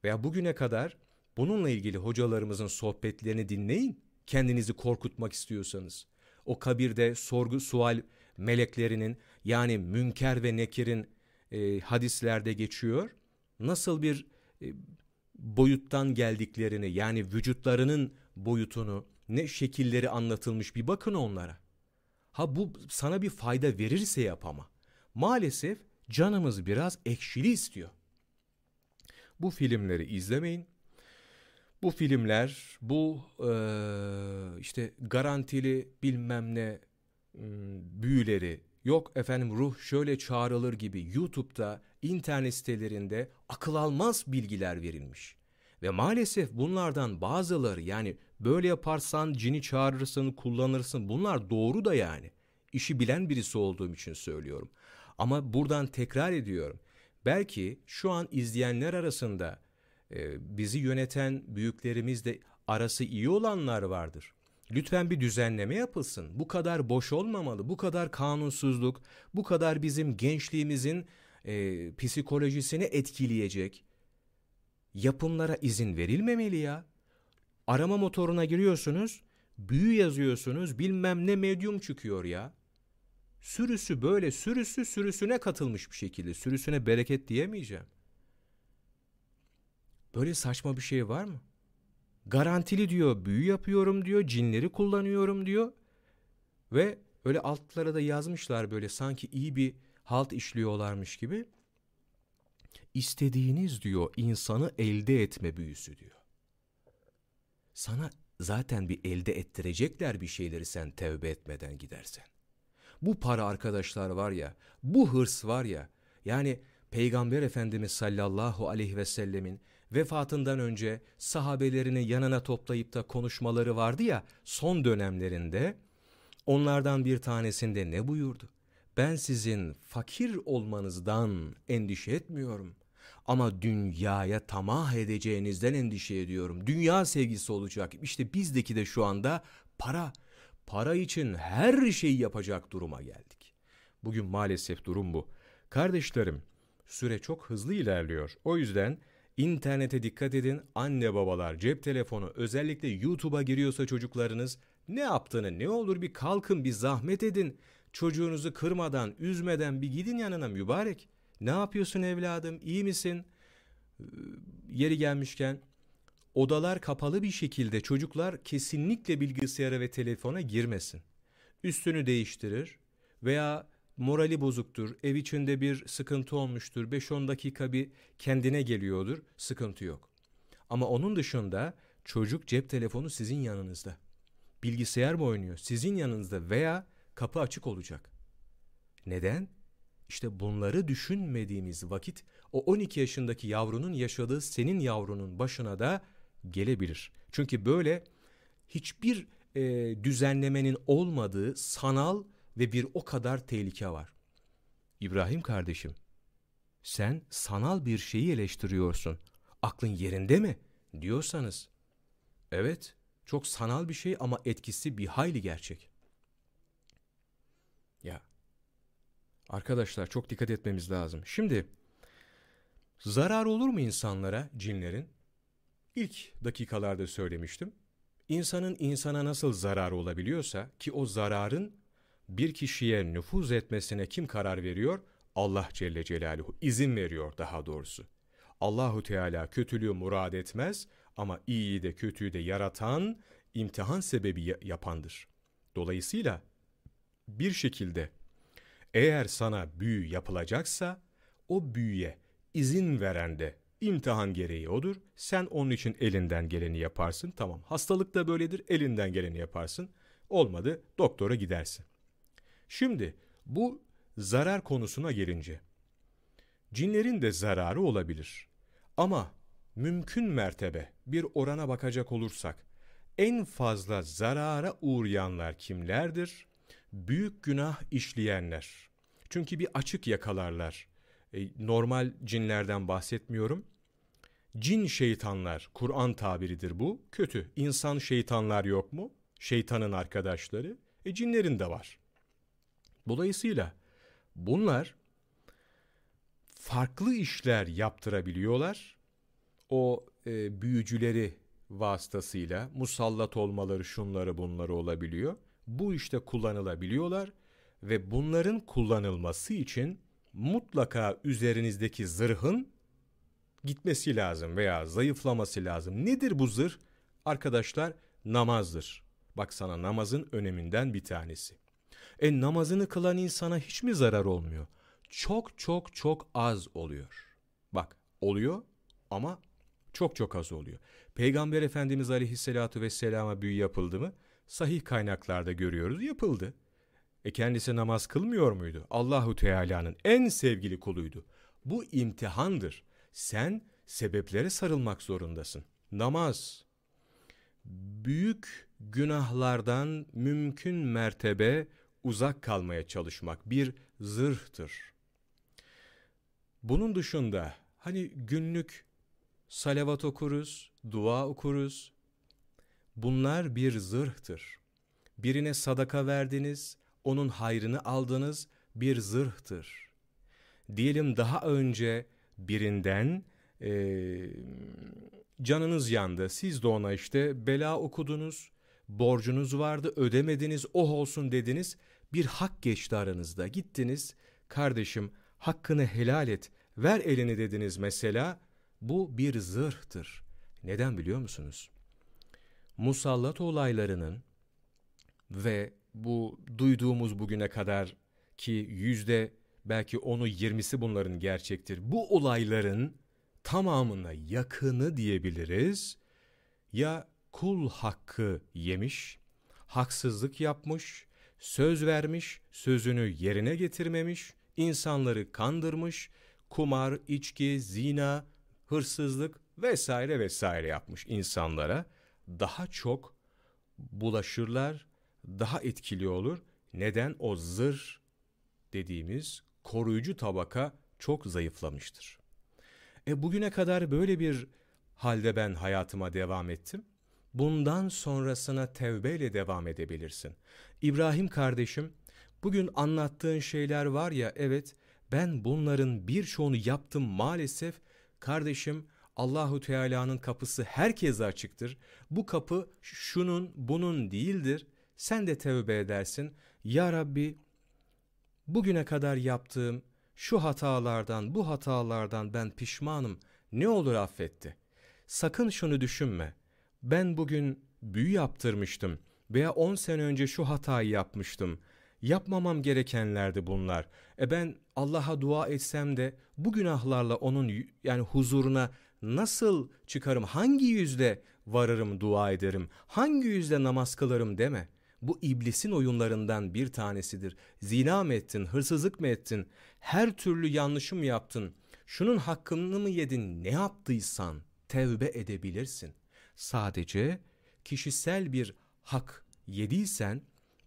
veya bugüne kadar Bununla ilgili hocalarımızın sohbetlerini dinleyin. Kendinizi korkutmak istiyorsanız. O kabirde sorgu sual meleklerinin yani Münker ve Nekir'in e, hadislerde geçiyor. Nasıl bir e, boyuttan geldiklerini yani vücutlarının boyutunu ne şekilleri anlatılmış bir bakın onlara. Ha bu sana bir fayda verirse yap ama. Maalesef canımız biraz ekşili istiyor. Bu filmleri izlemeyin. Bu filmler, bu e, işte garantili bilmem ne büyüleri, yok efendim ruh şöyle çağrılır gibi YouTube'da, internet sitelerinde akıl almaz bilgiler verilmiş. Ve maalesef bunlardan bazıları yani böyle yaparsan cini çağırırsın, kullanırsın bunlar doğru da yani. İşi bilen birisi olduğum için söylüyorum. Ama buradan tekrar ediyorum. Belki şu an izleyenler arasında e, bizi yöneten büyüklerimiz de arası iyi olanlar vardır. Lütfen bir düzenleme yapılsın. Bu kadar boş olmamalı, bu kadar kanunsuzluk, bu kadar bizim gençliğimizin e, psikolojisini etkileyecek yapımlara izin verilmemeli ya. Arama motoruna giriyorsunuz, büyü yazıyorsunuz, bilmem ne medyum çıkıyor ya. Sürüsü böyle sürüsü sürüsüne katılmış bir şekilde. Sürüsüne bereket diyemeyeceğim. Böyle saçma bir şey var mı? Garantili diyor, büyü yapıyorum diyor, cinleri kullanıyorum diyor. Ve öyle altlara da yazmışlar böyle sanki iyi bir halt işliyorlarmış gibi. İstediğiniz diyor insanı elde etme büyüsü diyor. Sana zaten bir elde ettirecekler bir şeyleri sen tevbe etmeden gidersen. Bu para arkadaşlar var ya, bu hırs var ya, yani Peygamber Efendimiz sallallahu aleyhi ve sellemin vefatından önce sahabelerini yanına toplayıp da konuşmaları vardı ya son dönemlerinde onlardan bir tanesinde ne buyurdu? Ben sizin fakir olmanızdan endişe etmiyorum. Ama dünyaya tamah edeceğinizden endişe ediyorum. Dünya sevgisi olacak. İşte bizdeki de şu anda para. Para için her şeyi yapacak duruma geldik. Bugün maalesef durum bu. Kardeşlerim, süre çok hızlı ilerliyor. O yüzden internete dikkat edin. Anne babalar cep telefonu özellikle YouTube'a giriyorsa çocuklarınız ne yaptığını ne olur bir kalkın bir zahmet edin. Çocuğunuzu kırmadan, üzmeden bir gidin yanına mübarek. Ne yapıyorsun evladım? İyi misin? Ee, yeri gelmişken odalar kapalı bir şekilde çocuklar kesinlikle bilgisayara ve telefona girmesin. Üstünü değiştirir veya morali bozuktur, ev içinde bir sıkıntı olmuştur, 5-10 dakika bir kendine geliyordur, sıkıntı yok. Ama onun dışında çocuk cep telefonu sizin yanınızda. Bilgisayar mı oynuyor? Sizin yanınızda veya kapı açık olacak. Neden? İşte bunları düşünmediğimiz vakit o 12 yaşındaki yavrunun yaşadığı senin yavrunun başına da gelebilir. Çünkü böyle hiçbir e, düzenlemenin olmadığı sanal ve bir o kadar tehlike var. İbrahim kardeşim, sen sanal bir şeyi eleştiriyorsun. Aklın yerinde mi? diyorsanız, evet çok sanal bir şey ama etkisi bir hayli gerçek. Ya arkadaşlar çok dikkat etmemiz lazım. Şimdi zarar olur mu insanlara cinlerin? İlk dakikalarda söylemiştim. İnsanın insana nasıl zarar olabiliyorsa ki o zararın bir kişiye nüfuz etmesine kim karar veriyor? Allah Celle Celaluhu izin veriyor daha doğrusu. Allahu Teala kötülüğü murad etmez ama iyiyi de kötüyü de yaratan, imtihan sebebi yapandır. Dolayısıyla bir şekilde eğer sana büyü yapılacaksa o büyüye izin veren de imtihan gereği odur. Sen onun için elinden geleni yaparsın. Tamam hastalık da böyledir elinden geleni yaparsın. Olmadı doktora gidersin. Şimdi bu zarar konusuna gelince cinlerin de zararı olabilir. Ama mümkün mertebe bir orana bakacak olursak en fazla zarara uğrayanlar kimlerdir? Büyük günah işleyenler. Çünkü bir açık yakalarlar. E, normal cinlerden bahsetmiyorum. Cin şeytanlar, Kur'an tabiridir bu. Kötü. İnsan şeytanlar yok mu? Şeytanın arkadaşları. E cinlerin de var. Dolayısıyla bunlar farklı işler yaptırabiliyorlar. O e, büyücüleri vasıtasıyla musallat olmaları şunları bunları olabiliyor. Bu işte kullanılabiliyorlar ve bunların kullanılması için mutlaka üzerinizdeki zırhın gitmesi lazım veya zayıflaması lazım. Nedir bu zırh? Arkadaşlar namazdır. Bak sana namazın öneminden bir tanesi. E namazını kılan insana hiç mi zarar olmuyor? Çok çok çok az oluyor. Bak oluyor ama çok çok az oluyor. Peygamber Efendimiz Aleyhisselatü Vesselam'a büyü yapıldı mı? Sahih kaynaklarda görüyoruz yapıldı. E kendisi namaz kılmıyor muydu? Allahu Teala'nın en sevgili kuluydu. Bu imtihandır. Sen sebeplere sarılmak zorundasın. Namaz büyük günahlardan mümkün mertebe uzak kalmaya çalışmak bir zırhtır. Bunun dışında hani günlük salavat okuruz, dua okuruz. Bunlar bir zırhtır. Birine sadaka verdiniz, onun hayrını aldınız bir zırhtır. Diyelim daha önce birinden e, canınız yandı, siz de ona işte bela okudunuz, borcunuz vardı, ödemediniz, oh olsun dediniz, bir hak geçti aranızda. Gittiniz, kardeşim hakkını helal et, ver elini dediniz mesela. Bu bir zırhtır. Neden biliyor musunuz? Musallat olaylarının ve bu duyduğumuz bugüne kadar ki yüzde belki onu yirmisi bunların gerçektir. Bu olayların tamamına yakını diyebiliriz. Ya kul hakkı yemiş, haksızlık yapmış, söz vermiş, sözünü yerine getirmemiş, insanları kandırmış, kumar, içki, zina, hırsızlık vesaire vesaire yapmış insanlara daha çok bulaşırlar, daha etkili olur. Neden? O zır dediğimiz koruyucu tabaka çok zayıflamıştır. E bugüne kadar böyle bir halde ben hayatıma devam ettim. Bundan sonrasına tevbeyle devam edebilirsin. İbrahim kardeşim, bugün anlattığın şeyler var ya evet ben bunların birçoğunu yaptım maalesef. Kardeşim Allahu Teala'nın kapısı herkese açıktır. Bu kapı şunun bunun değildir. Sen de tevbe edersin. Ya Rabbi bugüne kadar yaptığım şu hatalardan bu hatalardan ben pişmanım. Ne olur affetti. Sakın şunu düşünme. Ben bugün büyü yaptırmıştım veya 10 sene önce şu hatayı yapmıştım. Yapmamam gerekenlerdi bunlar. E ben Allah'a dua etsem de bu günahlarla onun yani huzuruna nasıl çıkarım? Hangi yüzle varırım, dua ederim? Hangi yüzle namaz kılarım deme. Bu iblisin oyunlarından bir tanesidir. Zina mı ettin, hırsızlık mı ettin, her türlü yanlışım yaptın, şunun hakkını mı yedin, ne yaptıysan tevbe edebilirsin. Sadece kişisel bir hak yediysen,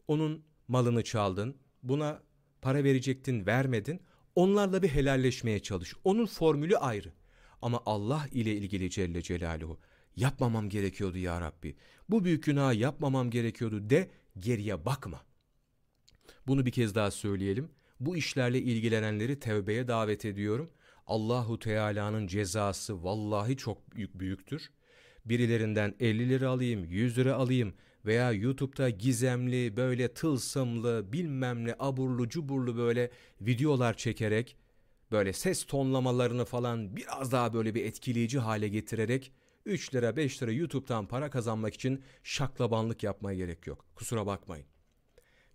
onun malını çaldın, buna para verecektin, vermedin, onlarla bir helalleşmeye çalış. Onun formülü ayrı. Ama Allah ile ilgili Celle Celaluhu yapmamam gerekiyordu ya Rabbi. Bu büyük günahı yapmamam gerekiyordu de geriye bakma. Bunu bir kez daha söyleyelim. Bu işlerle ilgilenenleri tevbeye davet ediyorum. Allahu Teala'nın cezası vallahi çok büyük büyüktür. Birilerinden 50 lira alayım, 100 lira alayım veya YouTube'da gizemli, böyle tılsımlı, bilmem ne aburlu cuburlu böyle videolar çekerek böyle ses tonlamalarını falan biraz daha böyle bir etkileyici hale getirerek 3 lira 5 lira YouTube'dan para kazanmak için şaklabanlık yapmaya gerek yok. Kusura bakmayın.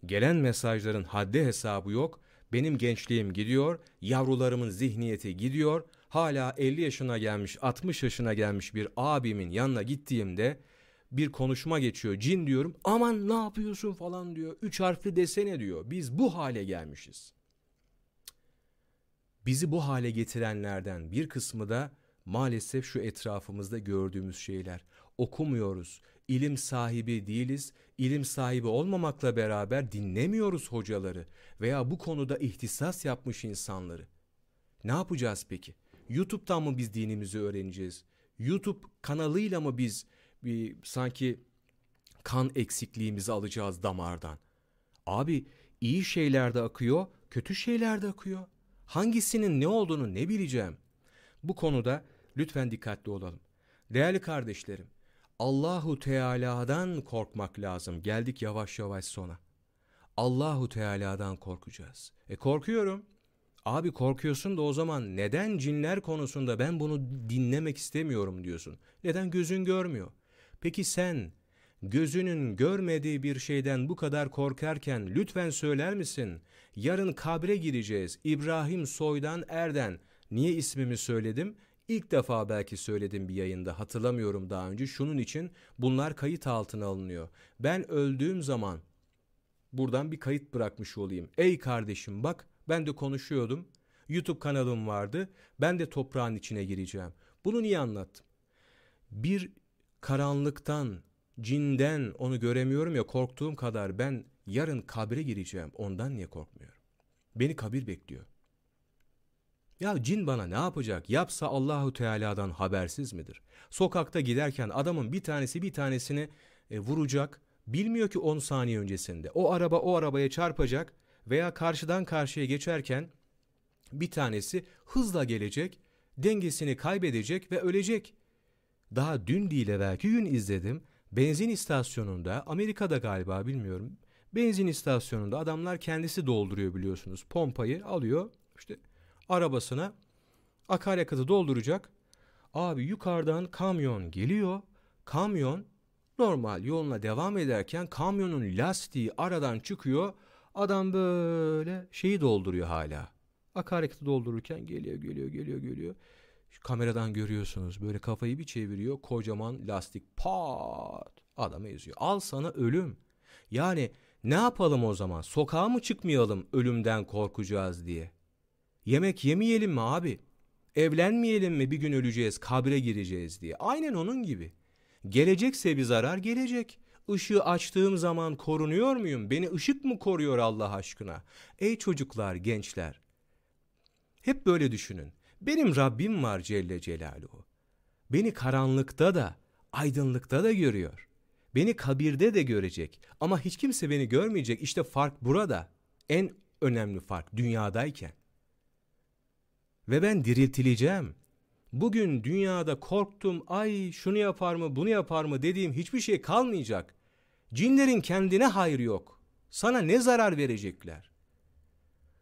Gelen mesajların haddi hesabı yok. Benim gençliğim gidiyor, yavrularımın zihniyeti gidiyor. Hala 50 yaşına gelmiş, 60 yaşına gelmiş bir abimin yanına gittiğimde bir konuşma geçiyor. Cin diyorum. Aman ne yapıyorsun falan diyor. Üç harfli desene diyor. Biz bu hale gelmişiz. Bizi bu hale getirenlerden bir kısmı da maalesef şu etrafımızda gördüğümüz şeyler. Okumuyoruz, ilim sahibi değiliz, ilim sahibi olmamakla beraber dinlemiyoruz hocaları veya bu konuda ihtisas yapmış insanları. Ne yapacağız peki? YouTube'dan mı biz dinimizi öğreneceğiz? YouTube kanalıyla mı biz bir sanki kan eksikliğimizi alacağız damardan? Abi iyi şeyler de akıyor, kötü şeyler de akıyor. Hangisinin ne olduğunu ne bileceğim? Bu konuda lütfen dikkatli olalım. Değerli kardeşlerim, Allahu Teala'dan korkmak lazım. Geldik yavaş yavaş sona. Allahu Teala'dan korkacağız. E korkuyorum. Abi korkuyorsun da o zaman neden cinler konusunda ben bunu dinlemek istemiyorum diyorsun. Neden gözün görmüyor? Peki sen gözünün görmediği bir şeyden bu kadar korkarken lütfen söyler misin? Yarın kabre gireceğiz. İbrahim Soydan Erden. Niye ismimi söyledim? İlk defa belki söyledim bir yayında hatırlamıyorum daha önce. Şunun için bunlar kayıt altına alınıyor. Ben öldüğüm zaman buradan bir kayıt bırakmış olayım. Ey kardeşim bak ben de konuşuyordum. YouTube kanalım vardı. Ben de toprağın içine gireceğim. Bunu niye anlattım? Bir karanlıktan, cinden onu göremiyorum ya korktuğum kadar ben yarın kabre gireceğim. Ondan niye korkmuyorum? Beni kabir bekliyor. Ya cin bana ne yapacak? Yapsa Allahu Teala'dan habersiz midir? Sokakta giderken adamın bir tanesi bir tanesini e, vuracak. Bilmiyor ki 10 saniye öncesinde. O araba o arabaya çarpacak veya karşıdan karşıya geçerken bir tanesi hızla gelecek, dengesini kaybedecek ve ölecek. Daha dün değil belki gün izledim. Benzin istasyonunda Amerika'da galiba bilmiyorum. Benzin istasyonunda adamlar kendisi dolduruyor biliyorsunuz. Pompayı alıyor işte arabasına akaryakıtı dolduracak. Abi yukarıdan kamyon geliyor. Kamyon normal yoluna devam ederken kamyonun lastiği aradan çıkıyor. Adam böyle şeyi dolduruyor hala. Akaryakıtı doldururken geliyor geliyor geliyor geliyor. Şu kameradan görüyorsunuz böyle kafayı bir çeviriyor kocaman lastik pat adamı eziyor. Al sana ölüm. Yani ne yapalım o zaman? Sokağa mı çıkmayalım ölümden korkacağız diye? Yemek yemeyelim mi abi? Evlenmeyelim mi bir gün öleceğiz, kabre gireceğiz diye. Aynen onun gibi. Gelecekse bir zarar gelecek. Işığı açtığım zaman korunuyor muyum? Beni ışık mı koruyor Allah aşkına? Ey çocuklar, gençler. Hep böyle düşünün. Benim Rabbim var Celle Celaluhu. Beni karanlıkta da, aydınlıkta da görüyor. Beni kabirde de görecek. Ama hiç kimse beni görmeyecek. İşte fark burada. En önemli fark dünyadayken. Ve ben diriltileceğim. Bugün dünyada korktum, ay şunu yapar mı, bunu yapar mı dediğim hiçbir şey kalmayacak. Cinlerin kendine hayır yok. Sana ne zarar verecekler?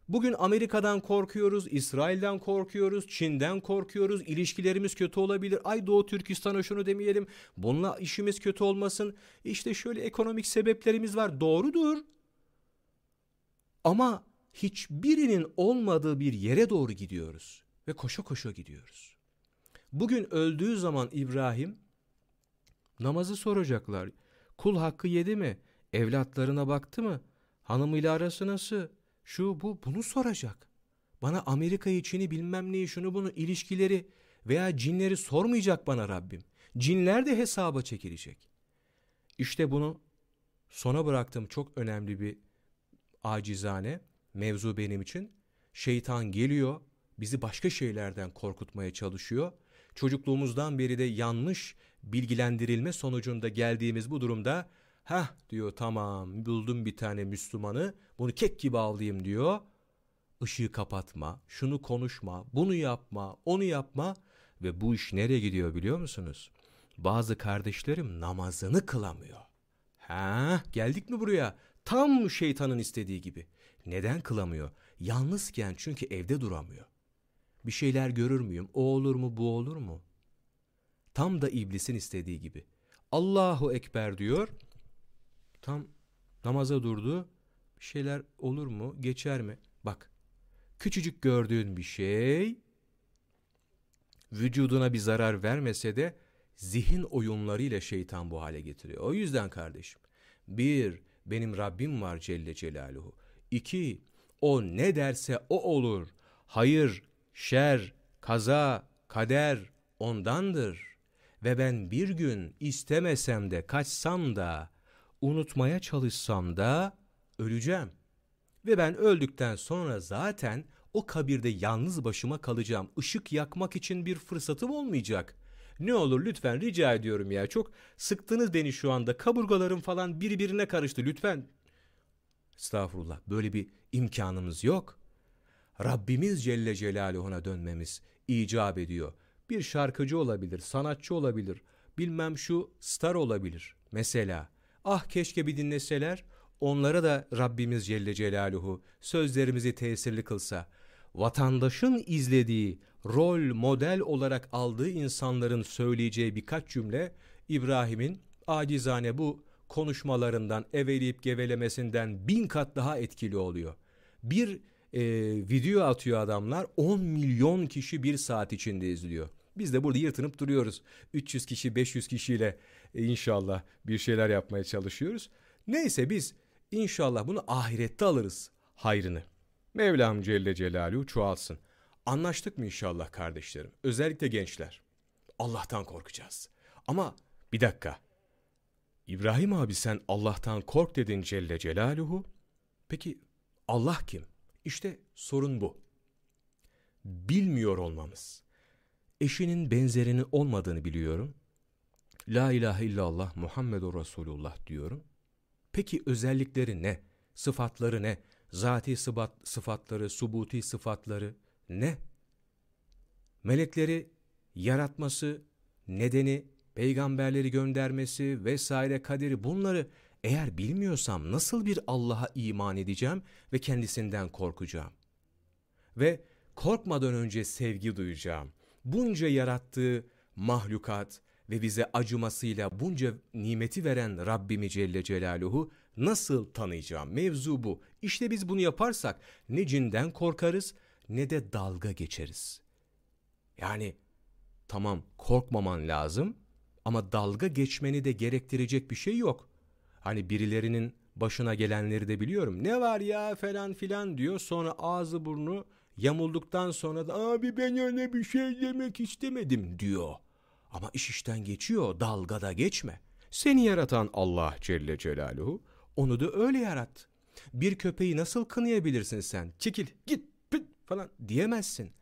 Bugün Amerika'dan korkuyoruz, İsrail'den korkuyoruz, Çin'den korkuyoruz, ilişkilerimiz kötü olabilir. Ay Doğu Türkistan'a şunu demeyelim, bununla işimiz kötü olmasın. İşte şöyle ekonomik sebeplerimiz var, doğrudur. Ama hiçbirinin olmadığı bir yere doğru gidiyoruz ve koşa koşa gidiyoruz. Bugün öldüğü zaman İbrahim namazı soracaklar. Kul hakkı yedi mi? Evlatlarına baktı mı? Hanımıyla arası nasıl? Şu bu bunu soracak. Bana Amerika içini bilmem neyi şunu bunu ilişkileri veya cinleri sormayacak bana Rabbim. Cinler de hesaba çekilecek. İşte bunu sona bıraktım çok önemli bir acizane mevzu benim için. Şeytan geliyor bizi başka şeylerden korkutmaya çalışıyor. Çocukluğumuzdan beri de yanlış bilgilendirilme sonucunda geldiğimiz bu durumda Heh diyor tamam buldum bir tane Müslümanı bunu kek gibi avlayayım diyor. Işığı kapatma, şunu konuşma, bunu yapma, onu yapma ve bu iş nereye gidiyor biliyor musunuz? Bazı kardeşlerim namazını kılamıyor. Ha, geldik mi buraya? Tam şeytanın istediği gibi. Neden kılamıyor? Yalnızken çünkü evde duramıyor. Bir şeyler görür müyüm? O olur mu, bu olur mu? Tam da iblisin istediği gibi. Allahu Ekber diyor. Tam namaza durdu. Bir şeyler olur mu? Geçer mi? Bak. Küçücük gördüğün bir şey vücuduna bir zarar vermese de zihin oyunlarıyla şeytan bu hale getiriyor. O yüzden kardeşim. Bir, benim Rabbim var Celle Celaluhu. İki, o ne derse o olur. Hayır, şer, kaza, kader ondandır. Ve ben bir gün istemesem de kaçsam da unutmaya çalışsam da öleceğim. Ve ben öldükten sonra zaten o kabirde yalnız başıma kalacağım. Işık yakmak için bir fırsatım olmayacak. Ne olur lütfen rica ediyorum ya. Çok sıktınız beni şu anda. Kaburgalarım falan birbirine karıştı lütfen. Estağfurullah böyle bir imkanımız yok. Rabbimiz Celle Celaluhu'na dönmemiz icap ediyor. Bir şarkıcı olabilir, sanatçı olabilir, bilmem şu star olabilir. Mesela Ah keşke bir dinleseler, onlara da Rabbimiz Celle Celaluhu sözlerimizi tesirli kılsa. Vatandaşın izlediği, rol model olarak aldığı insanların söyleyeceği birkaç cümle İbrahim'in acizane bu konuşmalarından, eveleyip gevelemesinden bin kat daha etkili oluyor. Bir e, video atıyor adamlar 10 milyon kişi bir saat içinde izliyor. Biz de burada yırtınıp duruyoruz. 300 kişi 500 kişiyle e, inşallah bir şeyler yapmaya çalışıyoruz. Neyse biz inşallah bunu ahirette alırız hayrını. Mevlam Celle Celaluhu çoğalsın. Anlaştık mı inşallah kardeşlerim? Özellikle gençler. Allah'tan korkacağız. Ama bir dakika. İbrahim abi sen Allah'tan kork dedin Celle Celaluhu. Peki Allah kim? İşte sorun bu. Bilmiyor olmamız. Eşinin benzerinin olmadığını biliyorum. La ilahe illallah Muhammedur Resulullah diyorum. Peki özellikleri ne? Sıfatları ne? Zati sıfat, sıfatları, subuti sıfatları ne? Melekleri yaratması, nedeni, peygamberleri göndermesi vesaire kaderi bunları eğer bilmiyorsam nasıl bir Allah'a iman edeceğim ve kendisinden korkacağım? Ve korkmadan önce sevgi duyacağım. Bunca yarattığı mahlukat, ve bize acımasıyla bunca nimeti veren Rabbimi Celle Celaluhu nasıl tanıyacağım? Mevzu bu. İşte biz bunu yaparsak ne cinden korkarız ne de dalga geçeriz. Yani tamam korkmaman lazım ama dalga geçmeni de gerektirecek bir şey yok. Hani birilerinin başına gelenleri de biliyorum. Ne var ya falan filan diyor sonra ağzı burnu yamulduktan sonra da abi ben öyle bir şey demek istemedim diyor. Ama iş işten geçiyor, dalgada geçme. Seni yaratan Allah Celle Celaluhu, onu da öyle yarat. Bir köpeği nasıl kınayabilirsin sen? Çekil, git, püt falan diyemezsin.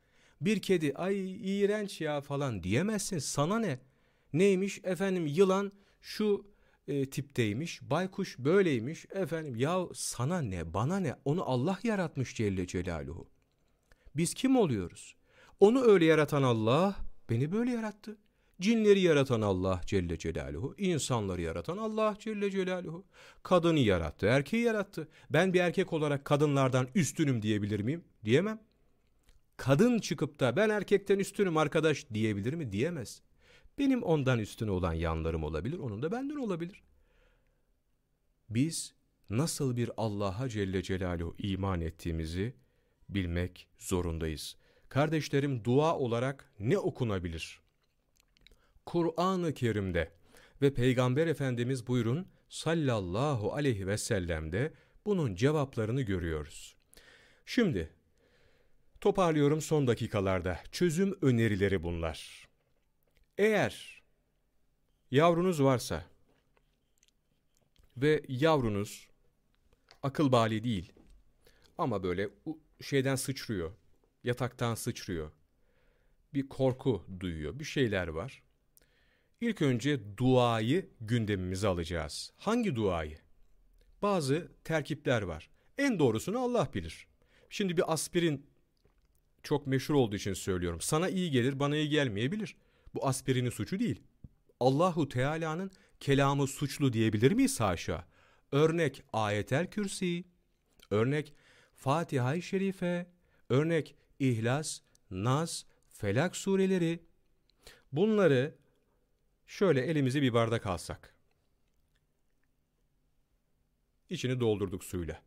Bir kedi ay iğrenç ya falan diyemezsin. Sana ne? Neymiş efendim yılan şu e, tipteymiş. Baykuş böyleymiş. Efendim ya sana ne bana ne? Onu Allah yaratmış Celle Celaluhu. Biz kim oluyoruz? Onu öyle yaratan Allah beni böyle yarattı. Cinleri yaratan Allah Celle Celaluhu, insanları yaratan Allah Celle Celaluhu. Kadını yarattı, erkeği yarattı. Ben bir erkek olarak kadınlardan üstünüm diyebilir miyim? Diyemem. Kadın çıkıp da ben erkekten üstünüm arkadaş diyebilir mi? Diyemez. Benim ondan üstün olan yanlarım olabilir, onun da benden olabilir. Biz nasıl bir Allah'a Celle Celaluhu iman ettiğimizi bilmek zorundayız. Kardeşlerim dua olarak ne okunabilir? Kur'an-ı Kerim'de ve Peygamber Efendimiz buyurun sallallahu aleyhi ve sellem'de bunun cevaplarını görüyoruz. Şimdi toparlıyorum son dakikalarda. Çözüm önerileri bunlar. Eğer yavrunuz varsa ve yavrunuz akıl bali değil ama böyle şeyden sıçrıyor, yataktan sıçrıyor, bir korku duyuyor, bir şeyler var. İlk önce duayı gündemimize alacağız. Hangi duayı? Bazı terkipler var. En doğrusunu Allah bilir. Şimdi bir aspirin çok meşhur olduğu için söylüyorum. Sana iyi gelir, bana iyi gelmeyebilir. Bu aspirinin suçu değil. Allahu Teala'nın kelamı suçlu diyebilir miyiz haşa? Örnek ayetel kürsi, örnek Fatiha-i Şerife, örnek İhlas, Nas, Felak sureleri. Bunları Şöyle elimizi bir bardak alsak. İçini doldurduk suyla.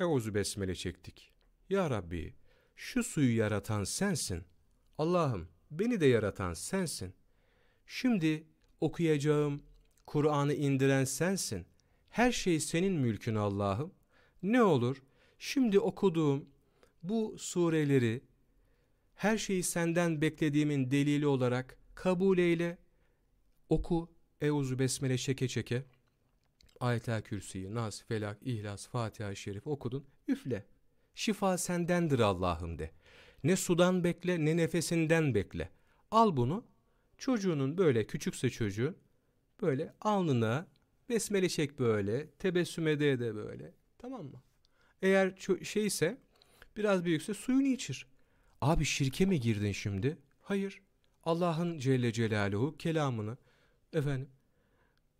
Euzu besmele çektik. Ya Rabbi, şu suyu yaratan sensin. Allah'ım, beni de yaratan sensin. Şimdi okuyacağım Kur'an'ı indiren sensin. Her şey senin mülkün Allah'ım. Ne olur şimdi okuduğum bu sureleri her şeyi senden beklediğimin delili olarak kabul eyle, oku, Euzu Besmele çeke çeke, Ayet-el Kürsi'yi, Nas, Felak, İhlas, Fatiha-i Şerif okudun, üfle. Şifa sendendir Allah'ım de. Ne sudan bekle ne nefesinden bekle. Al bunu, çocuğunun böyle küçükse çocuğun, böyle alnına besmele çek böyle, tebessüm ede de böyle. Tamam mı? Eğer şeyse, biraz büyükse suyunu içir. Abi şirke mi girdin şimdi? Hayır. Allah'ın Celle Celaluhu kelamını efendim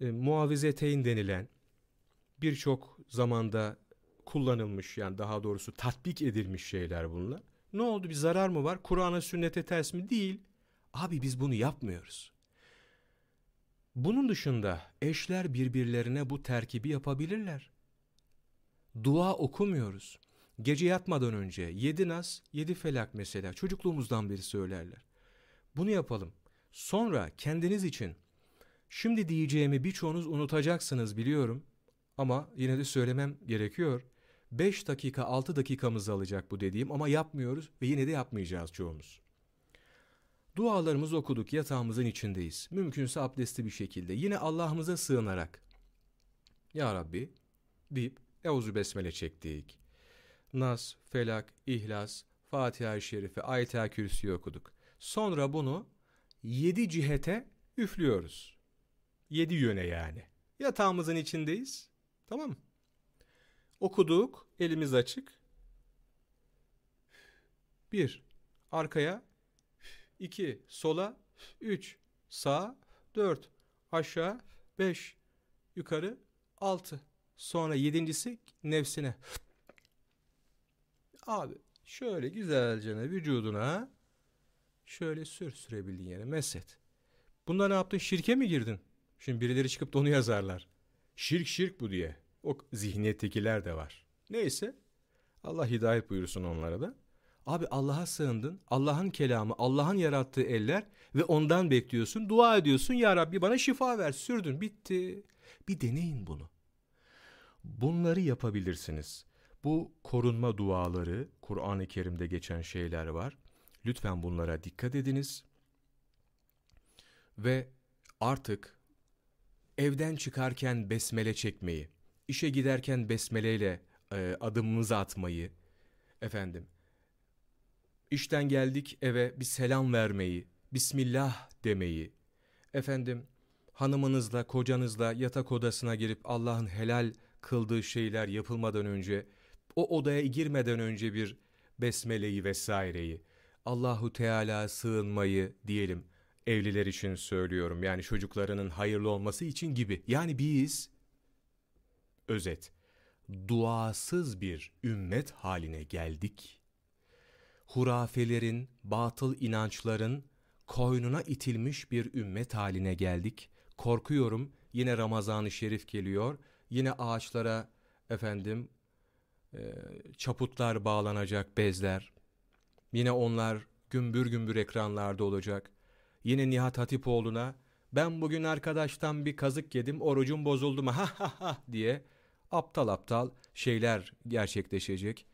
e, muavizeteyn denilen birçok zamanda kullanılmış yani daha doğrusu tatbik edilmiş şeyler bunlar. Ne oldu bir zarar mı var? Kur'an'a sünnete ters mi? Değil. Abi biz bunu yapmıyoruz. Bunun dışında eşler birbirlerine bu terkibi yapabilirler. Dua okumuyoruz. Gece yatmadan önce yedi nas, yedi felak mesela çocukluğumuzdan beri söylerler. Bunu yapalım. Sonra kendiniz için şimdi diyeceğimi birçoğunuz unutacaksınız biliyorum ama yine de söylemem gerekiyor. 5 dakika 6 dakikamızı alacak bu dediğim ama yapmıyoruz ve yine de yapmayacağız çoğumuz. Dualarımızı okuduk yatağımızın içindeyiz. Mümkünse abdestli bir şekilde yine Allah'ımıza sığınarak. Ya Rabbi deyip Euzu Besmele çektik. Nas, Felak, İhlas, Fatiha-i Şerife, Ayet-el Kürsi'yi okuduk. Sonra bunu yedi cihete üflüyoruz. Yedi yöne yani. Yatağımızın içindeyiz. Tamam mı? Okuduk. Elimiz açık. Bir. Arkaya. iki Sola. Üç. Sağ. Dört. Aşağı. Beş. Yukarı. Altı. Sonra yedincisi nefsine. Abi şöyle güzelce vücuduna Şöyle sür sürebildiğin yere meset. Bunda ne yaptın? Şirke mi girdin? Şimdi birileri çıkıp da onu yazarlar. Şirk şirk bu diye. O zihniyettekiler de var. Neyse. Allah hidayet buyursun onlara da. Abi Allah'a sığındın. Allah'ın kelamı, Allah'ın yarattığı eller ve ondan bekliyorsun. Dua ediyorsun. Ya Rabbi bana şifa ver. Sürdün. Bitti. Bir deneyin bunu. Bunları yapabilirsiniz. Bu korunma duaları, Kur'an-ı Kerim'de geçen şeyler var. Lütfen bunlara dikkat ediniz. Ve artık evden çıkarken besmele çekmeyi, işe giderken besmeleyle e, adımımızı atmayı, efendim, işten geldik eve bir selam vermeyi, Bismillah demeyi, efendim hanımınızla, kocanızla yatak odasına girip Allah'ın helal kıldığı şeyler yapılmadan önce, o odaya girmeden önce bir besmeleyi vesaireyi, Allahu Teala sığınmayı diyelim evliler için söylüyorum. Yani çocuklarının hayırlı olması için gibi. Yani biz özet duasız bir ümmet haline geldik. Hurafelerin, batıl inançların koynuna itilmiş bir ümmet haline geldik. Korkuyorum yine Ramazan-ı Şerif geliyor. Yine ağaçlara efendim e, çaputlar bağlanacak bezler. Yine onlar gümbür gümbür ekranlarda olacak. Yine Nihat Hatipoğlu'na ben bugün arkadaştan bir kazık yedim orucum bozuldu mu ha ha ha diye aptal aptal şeyler gerçekleşecek.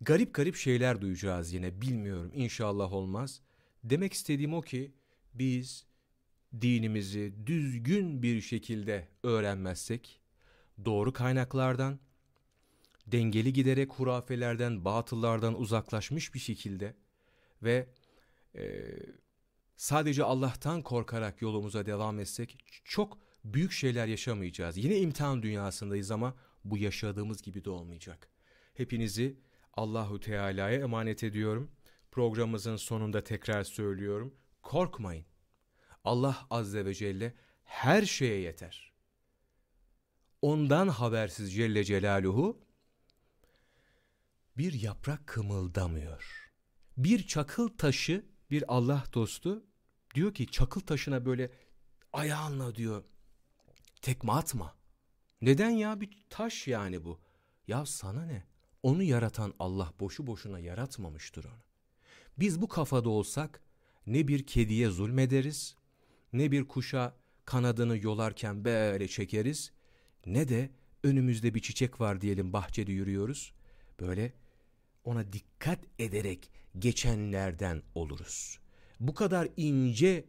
Garip garip şeyler duyacağız yine bilmiyorum inşallah olmaz. Demek istediğim o ki biz dinimizi düzgün bir şekilde öğrenmezsek doğru kaynaklardan dengeli giderek hurafelerden, batıllardan uzaklaşmış bir şekilde ve e, sadece Allah'tan korkarak yolumuza devam etsek çok büyük şeyler yaşamayacağız. Yine imtihan dünyasındayız ama bu yaşadığımız gibi de olmayacak. Hepinizi Allahu Teala'ya emanet ediyorum. Programımızın sonunda tekrar söylüyorum. Korkmayın. Allah Azze ve Celle her şeye yeter. Ondan habersiz Celle Celaluhu bir yaprak kımıldamıyor. Bir çakıl taşı bir Allah dostu diyor ki çakıl taşına böyle ayağınla diyor tekme atma. Neden ya bir taş yani bu. Ya sana ne? Onu yaratan Allah boşu boşuna yaratmamıştır onu. Biz bu kafada olsak ne bir kediye zulmederiz, ne bir kuşa kanadını yolarken böyle çekeriz, ne de önümüzde bir çiçek var diyelim bahçede yürüyoruz. Böyle ona dikkat ederek geçenlerden oluruz. Bu kadar ince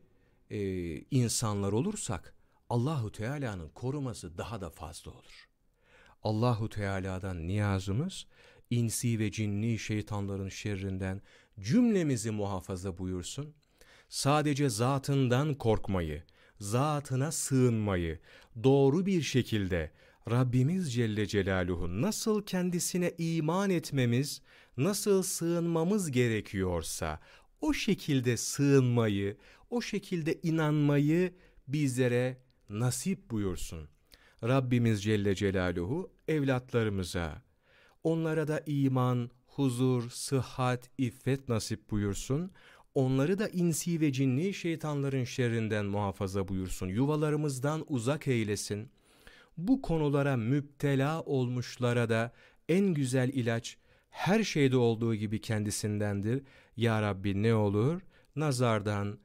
e, insanlar olursak Allahu Teala'nın koruması daha da fazla olur. Allahu Teala'dan niyazımız insi ve cinni şeytanların şerrinden cümlemizi muhafaza buyursun. Sadece zatından korkmayı, zatına sığınmayı doğru bir şekilde Rabbimiz Celle Celaluhu nasıl kendisine iman etmemiz, nasıl sığınmamız gerekiyorsa o şekilde sığınmayı, o şekilde inanmayı bizlere nasip buyursun. Rabbimiz Celle Celaluhu evlatlarımıza, onlara da iman, huzur, sıhhat, iffet nasip buyursun. Onları da insi ve cinni şeytanların şerrinden muhafaza buyursun. Yuvalarımızdan uzak eylesin. Bu konulara müptela olmuşlara da en güzel ilaç her şeyde olduğu gibi kendisindendir. Ya Rabbi ne olur? Nazardan,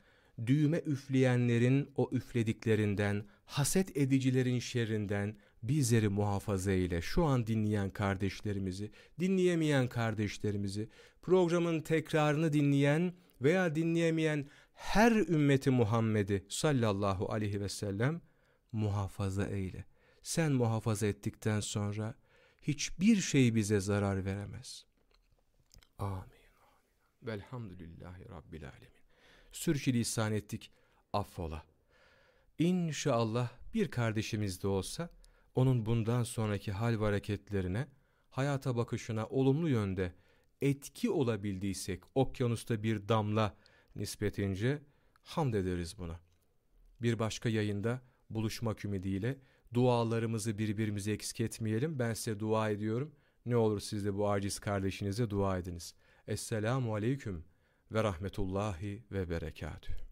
düğme üfleyenlerin o üflediklerinden, haset edicilerin şerrinden bizleri muhafaza eyle. Şu an dinleyen kardeşlerimizi, dinleyemeyen kardeşlerimizi, programın tekrarını dinleyen veya dinleyemeyen her ümmeti Muhammed'i sallallahu aleyhi ve sellem muhafaza eyle. Sen muhafaza ettikten sonra hiçbir şey bize zarar veremez. Amin. Velhamdülillahi Rabbil Alemin. Sürçülisan ettik, affola. İnşallah bir kardeşimiz de olsa onun bundan sonraki hal ve hareketlerine, hayata bakışına olumlu yönde etki olabildiysek okyanusta bir damla nispetince hamd ederiz buna. Bir başka yayında buluşmak ümidiyle dualarımızı birbirimize eksik etmeyelim. Ben size dua ediyorum. Ne olur siz de bu aciz kardeşinize dua ediniz. Esselamu Aleyküm ve Rahmetullahi ve Berekatühü.